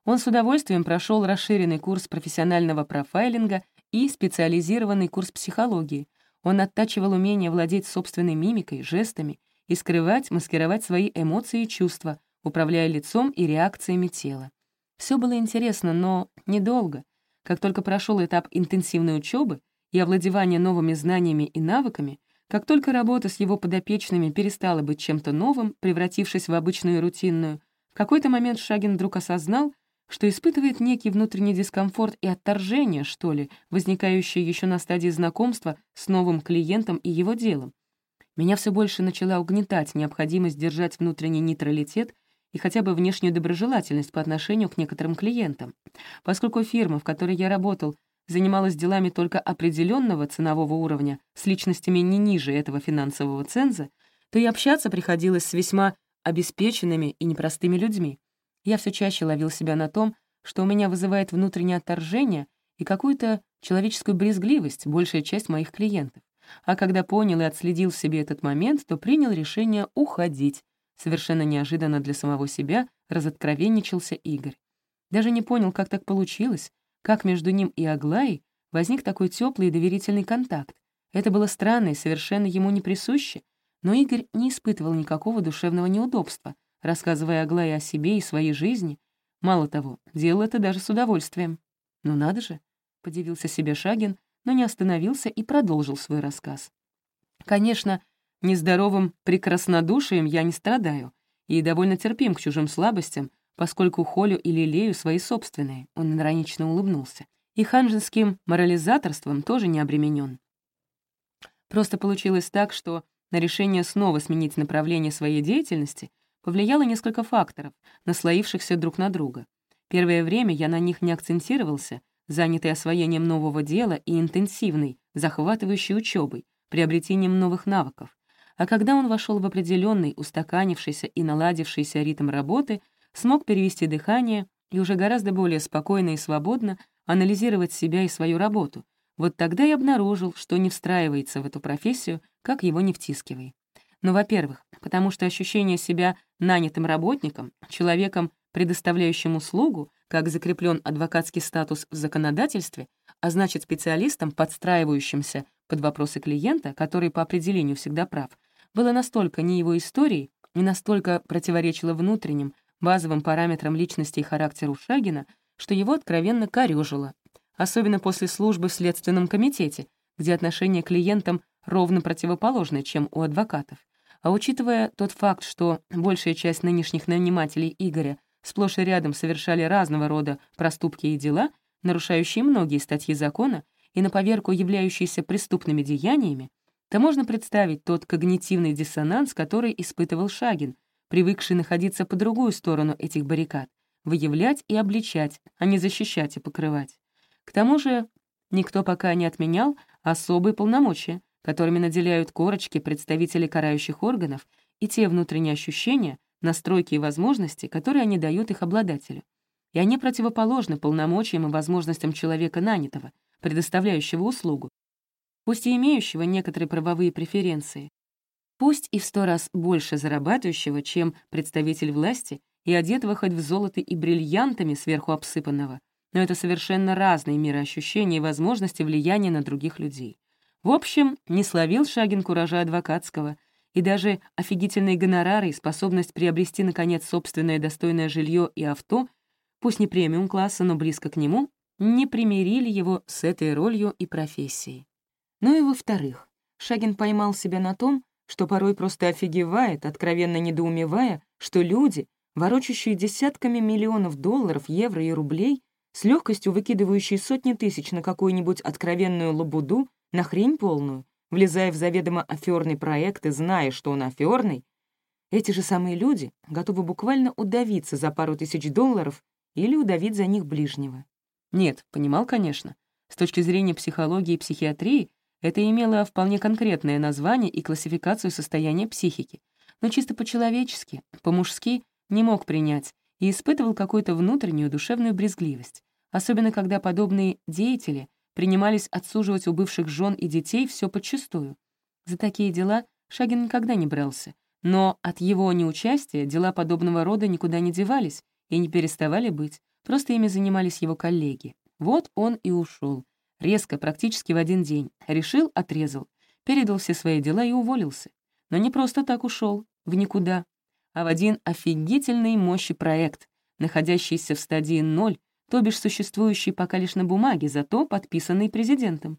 Он с удовольствием прошел расширенный курс профессионального профайлинга и специализированный курс психологии. Он оттачивал умение владеть собственной мимикой, жестами и скрывать, маскировать свои эмоции и чувства, управляя лицом и реакциями тела. Все было интересно, но недолго. Как только прошел этап интенсивной учебы и овладевания новыми знаниями и навыками, как только работа с его подопечными перестала быть чем-то новым, превратившись в обычную рутинную, в какой-то момент Шагин вдруг осознал, что испытывает некий внутренний дискомфорт и отторжение, что ли, возникающее еще на стадии знакомства с новым клиентом и его делом. Меня все больше начала угнетать необходимость держать внутренний нейтралитет и хотя бы внешнюю доброжелательность по отношению к некоторым клиентам. Поскольку фирма, в которой я работал, занималась делами только определенного ценового уровня с личностями не ниже этого финансового ценза, то и общаться приходилось с весьма обеспеченными и непростыми людьми. Я все чаще ловил себя на том, что у меня вызывает внутреннее отторжение и какую-то человеческую брезгливость большая часть моих клиентов. А когда понял и отследил в себе этот момент, то принял решение уходить. Совершенно неожиданно для самого себя разоткровенничался Игорь. Даже не понял, как так получилось, как между ним и Аглаей возник такой теплый и доверительный контакт. Это было странно и совершенно ему не присуще, но Игорь не испытывал никакого душевного неудобства, рассказывая Аглае о себе и своей жизни. Мало того, делал это даже с удовольствием. «Ну надо же!» — подивился себе Шагин, но не остановился и продолжил свой рассказ. «Конечно, нездоровым прекраснодушием я не страдаю и довольно терпим к чужим слабостям, поскольку холю и лелею свои собственные, он иронично улыбнулся, и ханжинским морализаторством тоже не обременен. Просто получилось так, что на решение снова сменить направление своей деятельности повлияло несколько факторов, наслоившихся друг на друга. Первое время я на них не акцентировался, занятый освоением нового дела и интенсивной, захватывающей учебой, приобретением новых навыков. А когда он вошел в определенный, устаканившийся и наладившийся ритм работы — смог перевести дыхание и уже гораздо более спокойно и свободно анализировать себя и свою работу. Вот тогда и обнаружил, что не встраивается в эту профессию, как его не втискивай. Но, ну, во-первых, потому что ощущение себя нанятым работником, человеком, предоставляющим услугу, как закреплен адвокатский статус в законодательстве, а значит специалистом, подстраивающимся под вопросы клиента, который по определению всегда прав, было настолько не его историей, не настолько противоречило внутренним, базовым параметрам личности и характера Шагина, что его откровенно корёжило, особенно после службы в Следственном комитете, где отношение к клиентам ровно противоположное, чем у адвокатов. А учитывая тот факт, что большая часть нынешних нанимателей Игоря сплошь и рядом совершали разного рода проступки и дела, нарушающие многие статьи закона и на поверку являющиеся преступными деяниями, то можно представить тот когнитивный диссонанс, который испытывал Шагин, привыкший находиться по другую сторону этих баррикад, выявлять и обличать, а не защищать и покрывать. К тому же никто пока не отменял особые полномочия, которыми наделяют корочки представители карающих органов, и те внутренние ощущения, настройки и возможности, которые они дают их обладателю. И они противоположны полномочиям и возможностям человека нанятого, предоставляющего услугу, пусть и имеющего некоторые правовые преференции, пусть и в сто раз больше зарабатывающего, чем представитель власти, и одетого хоть в золото и бриллиантами сверху обсыпанного, но это совершенно разные мироощущения и возможности влияния на других людей. В общем, не словил Шагин куража адвокатского, и даже офигительные гонорары и способность приобрести, наконец, собственное достойное жилье и авто, пусть не премиум-класса, но близко к нему, не примирили его с этой ролью и профессией. Ну и во-вторых, Шагин поймал себя на том, что порой просто офигевает, откровенно недоумевая, что люди, ворочащие десятками миллионов долларов, евро и рублей, с легкостью выкидывающие сотни тысяч на какую-нибудь откровенную лабуду, на хрень полную, влезая в заведомо аферный проект и зная, что он аферный, эти же самые люди готовы буквально удавиться за пару тысяч долларов или удавить за них ближнего. Нет, понимал, конечно. С точки зрения психологии и психиатрии это имело вполне конкретное название и классификацию состояния психики, но чисто по-человечески, по-мужски не мог принять и испытывал какую-то внутреннюю душевную брезгливость, особенно когда подобные деятели принимались отсуживать у бывших жен и детей все подчистую. За такие дела Шагин никогда не брался, но от его неучастия дела подобного рода никуда не девались и не переставали быть, просто ими занимались его коллеги. Вот он и ушел, резко, практически в один день, решил, отрезал, передал все свои дела и уволился. Но не просто так ушел, в никуда, а в один офигительный мощи проект, находящийся в стадии ноль то бишь существующий пока лишь на бумаге, зато подписанный президентом.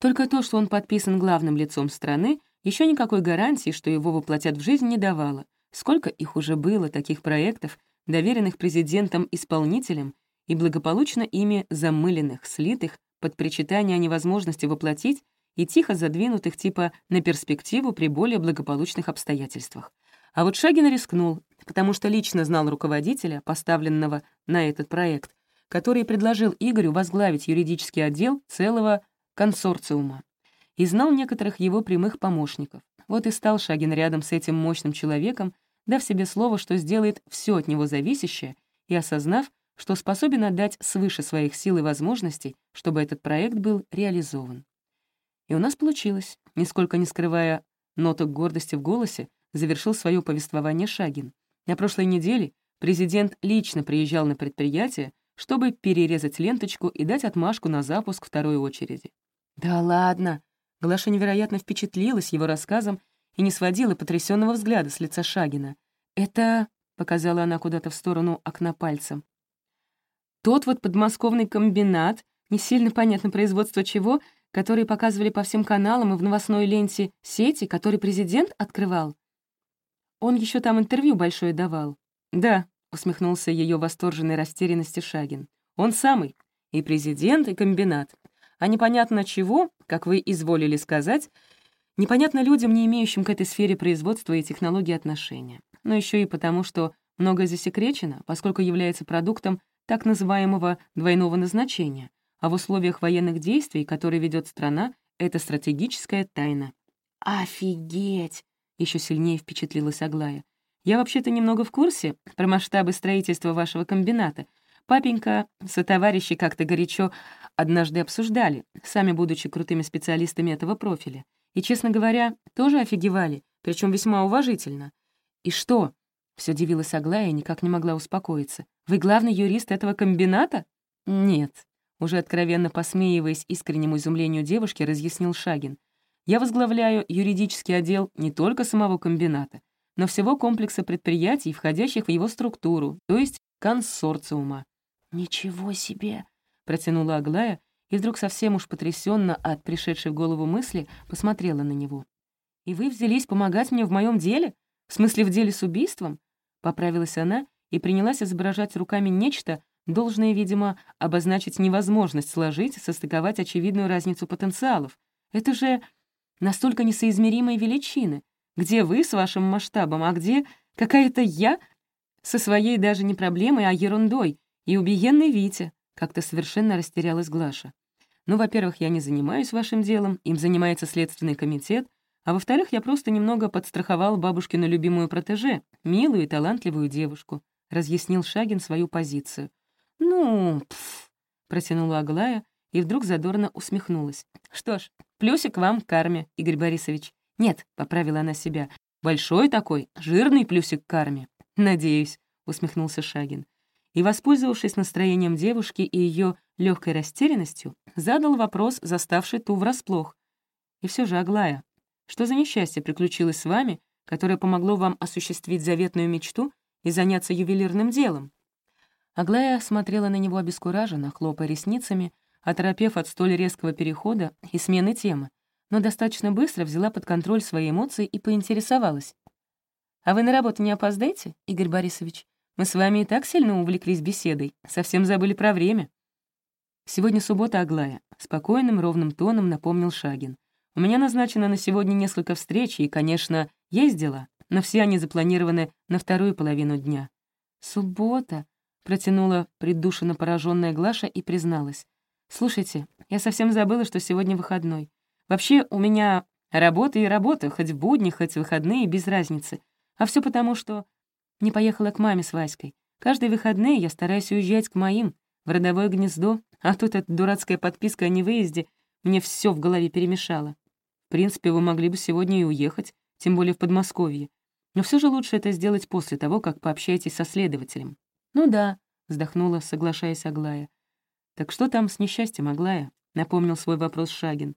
Только то, что он подписан главным лицом страны, еще никакой гарантии, что его воплотят в жизнь, не давало. Сколько их уже было, таких проектов, доверенных президентом-исполнителем и благополучно ими замыленных, слитых, под причитание о невозможности воплотить и тихо задвинутых типа на перспективу при более благополучных обстоятельствах. А вот Шагин рискнул, потому что лично знал руководителя, поставленного на этот проект, который предложил Игорю возглавить юридический отдел целого консорциума, и знал некоторых его прямых помощников. Вот и стал Шагин рядом с этим мощным человеком, дав себе слово, что сделает все от него зависящее, и осознав, что способен отдать свыше своих сил и возможностей, чтобы этот проект был реализован. И у нас получилось, нисколько не скрывая ноток гордости в голосе, завершил свое повествование Шагин. На прошлой неделе президент лично приезжал на предприятие, чтобы перерезать ленточку и дать отмашку на запуск второй очереди. «Да ладно!» Глаша невероятно впечатлилась его рассказом и не сводила потрясенного взгляда с лица Шагина. «Это...» — показала она куда-то в сторону окна пальцем. «Тот вот подмосковный комбинат, не сильно понятно производство чего, который показывали по всем каналам и в новостной ленте сети, который президент открывал. Он еще там интервью большое давал. Да, — усмехнулся ее восторженной растерянности Шагин. «Он самый. И президент, и комбинат. А непонятно чего, как вы изволили сказать, непонятно людям, не имеющим к этой сфере производства и технологии отношения. Но еще и потому, что многое засекречено, поскольку является продуктом так называемого двойного назначения, а в условиях военных действий, которые ведет страна, это стратегическая тайна. «Офигеть!» — еще сильнее впечатлилась Аглая. Я вообще-то немного в курсе про масштабы строительства вашего комбината. Папенька со товарищи как-то горячо однажды обсуждали, сами будучи крутыми специалистами этого профиля. И, честно говоря, тоже офигевали, причем весьма уважительно. «И что?» — все дивилась Аглая и никак не могла успокоиться. «Вы главный юрист этого комбината?» «Нет», — уже откровенно посмеиваясь искреннему изумлению девушки, разъяснил Шагин. «Я возглавляю юридический отдел не только самого комбината, но всего комплекса предприятий, входящих в его структуру, то есть консорциума. «Ничего себе!» — протянула Аглая, и вдруг совсем уж потрясенно от пришедшей в голову мысли посмотрела на него. «И вы взялись помогать мне в моем деле? В смысле, в деле с убийством?» Поправилась она и принялась изображать руками нечто, должное, видимо, обозначить невозможность сложить, состыковать очевидную разницу потенциалов. Это же настолько несоизмеримые величины. Где вы с вашим масштабом, а где какая-то я со своей даже не проблемой, а ерундой, и убиенный Витя?» — как-то совершенно растерялась Глаша. Ну, во-первых, я не занимаюсь вашим делом, им занимается Следственный комитет, а во-вторых, я просто немного подстраховал бабушкину любимую протеже, милую и талантливую девушку», — разъяснил Шагин свою позицию. «Ну, пф», — протянула Аглая и вдруг задорно усмехнулась. «Что ж, плюсик вам к карме, Игорь Борисович». «Нет», — поправила она себя, — «большой такой, жирный плюсик к карме». «Надеюсь», — усмехнулся Шагин. И, воспользовавшись настроением девушки и ее легкой растерянностью, задал вопрос, заставший ту врасплох. «И все же, Аглая, что за несчастье приключилось с вами, которое помогло вам осуществить заветную мечту и заняться ювелирным делом?» Аглая смотрела на него обескураженно, хлопая ресницами, оторопев от столь резкого перехода и смены темы, но достаточно быстро взяла под контроль свои эмоции и поинтересовалась. «А вы на работу не опоздаете, Игорь Борисович? Мы с вами и так сильно увлеклись беседой, совсем забыли про время». «Сегодня суббота, Аглая», — спокойным, ровным тоном напомнил Шагин. «У меня назначено на сегодня несколько встреч, и, конечно, есть дела, но все они запланированы на вторую половину дня». «Суббота», — протянула придушенно пораженная Глаша и призналась. «Слушайте, я совсем забыла, что сегодня выходной. Вообще, у меня работа и работа, хоть в будни, хоть в выходные, без разницы. А все потому, что не поехала к маме с Васькой. Каждые выходные я стараюсь уезжать к моим, в родовое гнездо, а тут эта дурацкая подписка о невыезде мне все в голове перемешала. В принципе, вы могли бы сегодня и уехать, тем более в Подмосковье. Но все же лучше это сделать после того, как пообщаетесь со следователем. «Ну да», — вздохнула, соглашаясь Аглая. «Так что там с несчастьем, Аглая?» — напомнил свой вопрос Шагин.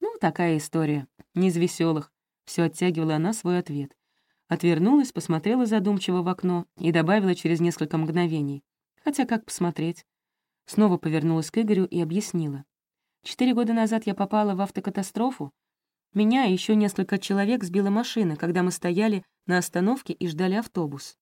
«Ну, такая история. Не из веселых. Все оттягивала она свой ответ. Отвернулась, посмотрела задумчиво в окно и добавила через несколько мгновений. Хотя как посмотреть? Снова повернулась к Игорю и объяснила. Четыре года назад я попала в автокатастрофу. Меня и еще несколько человек сбила машина, когда мы стояли на остановке и ждали автобус.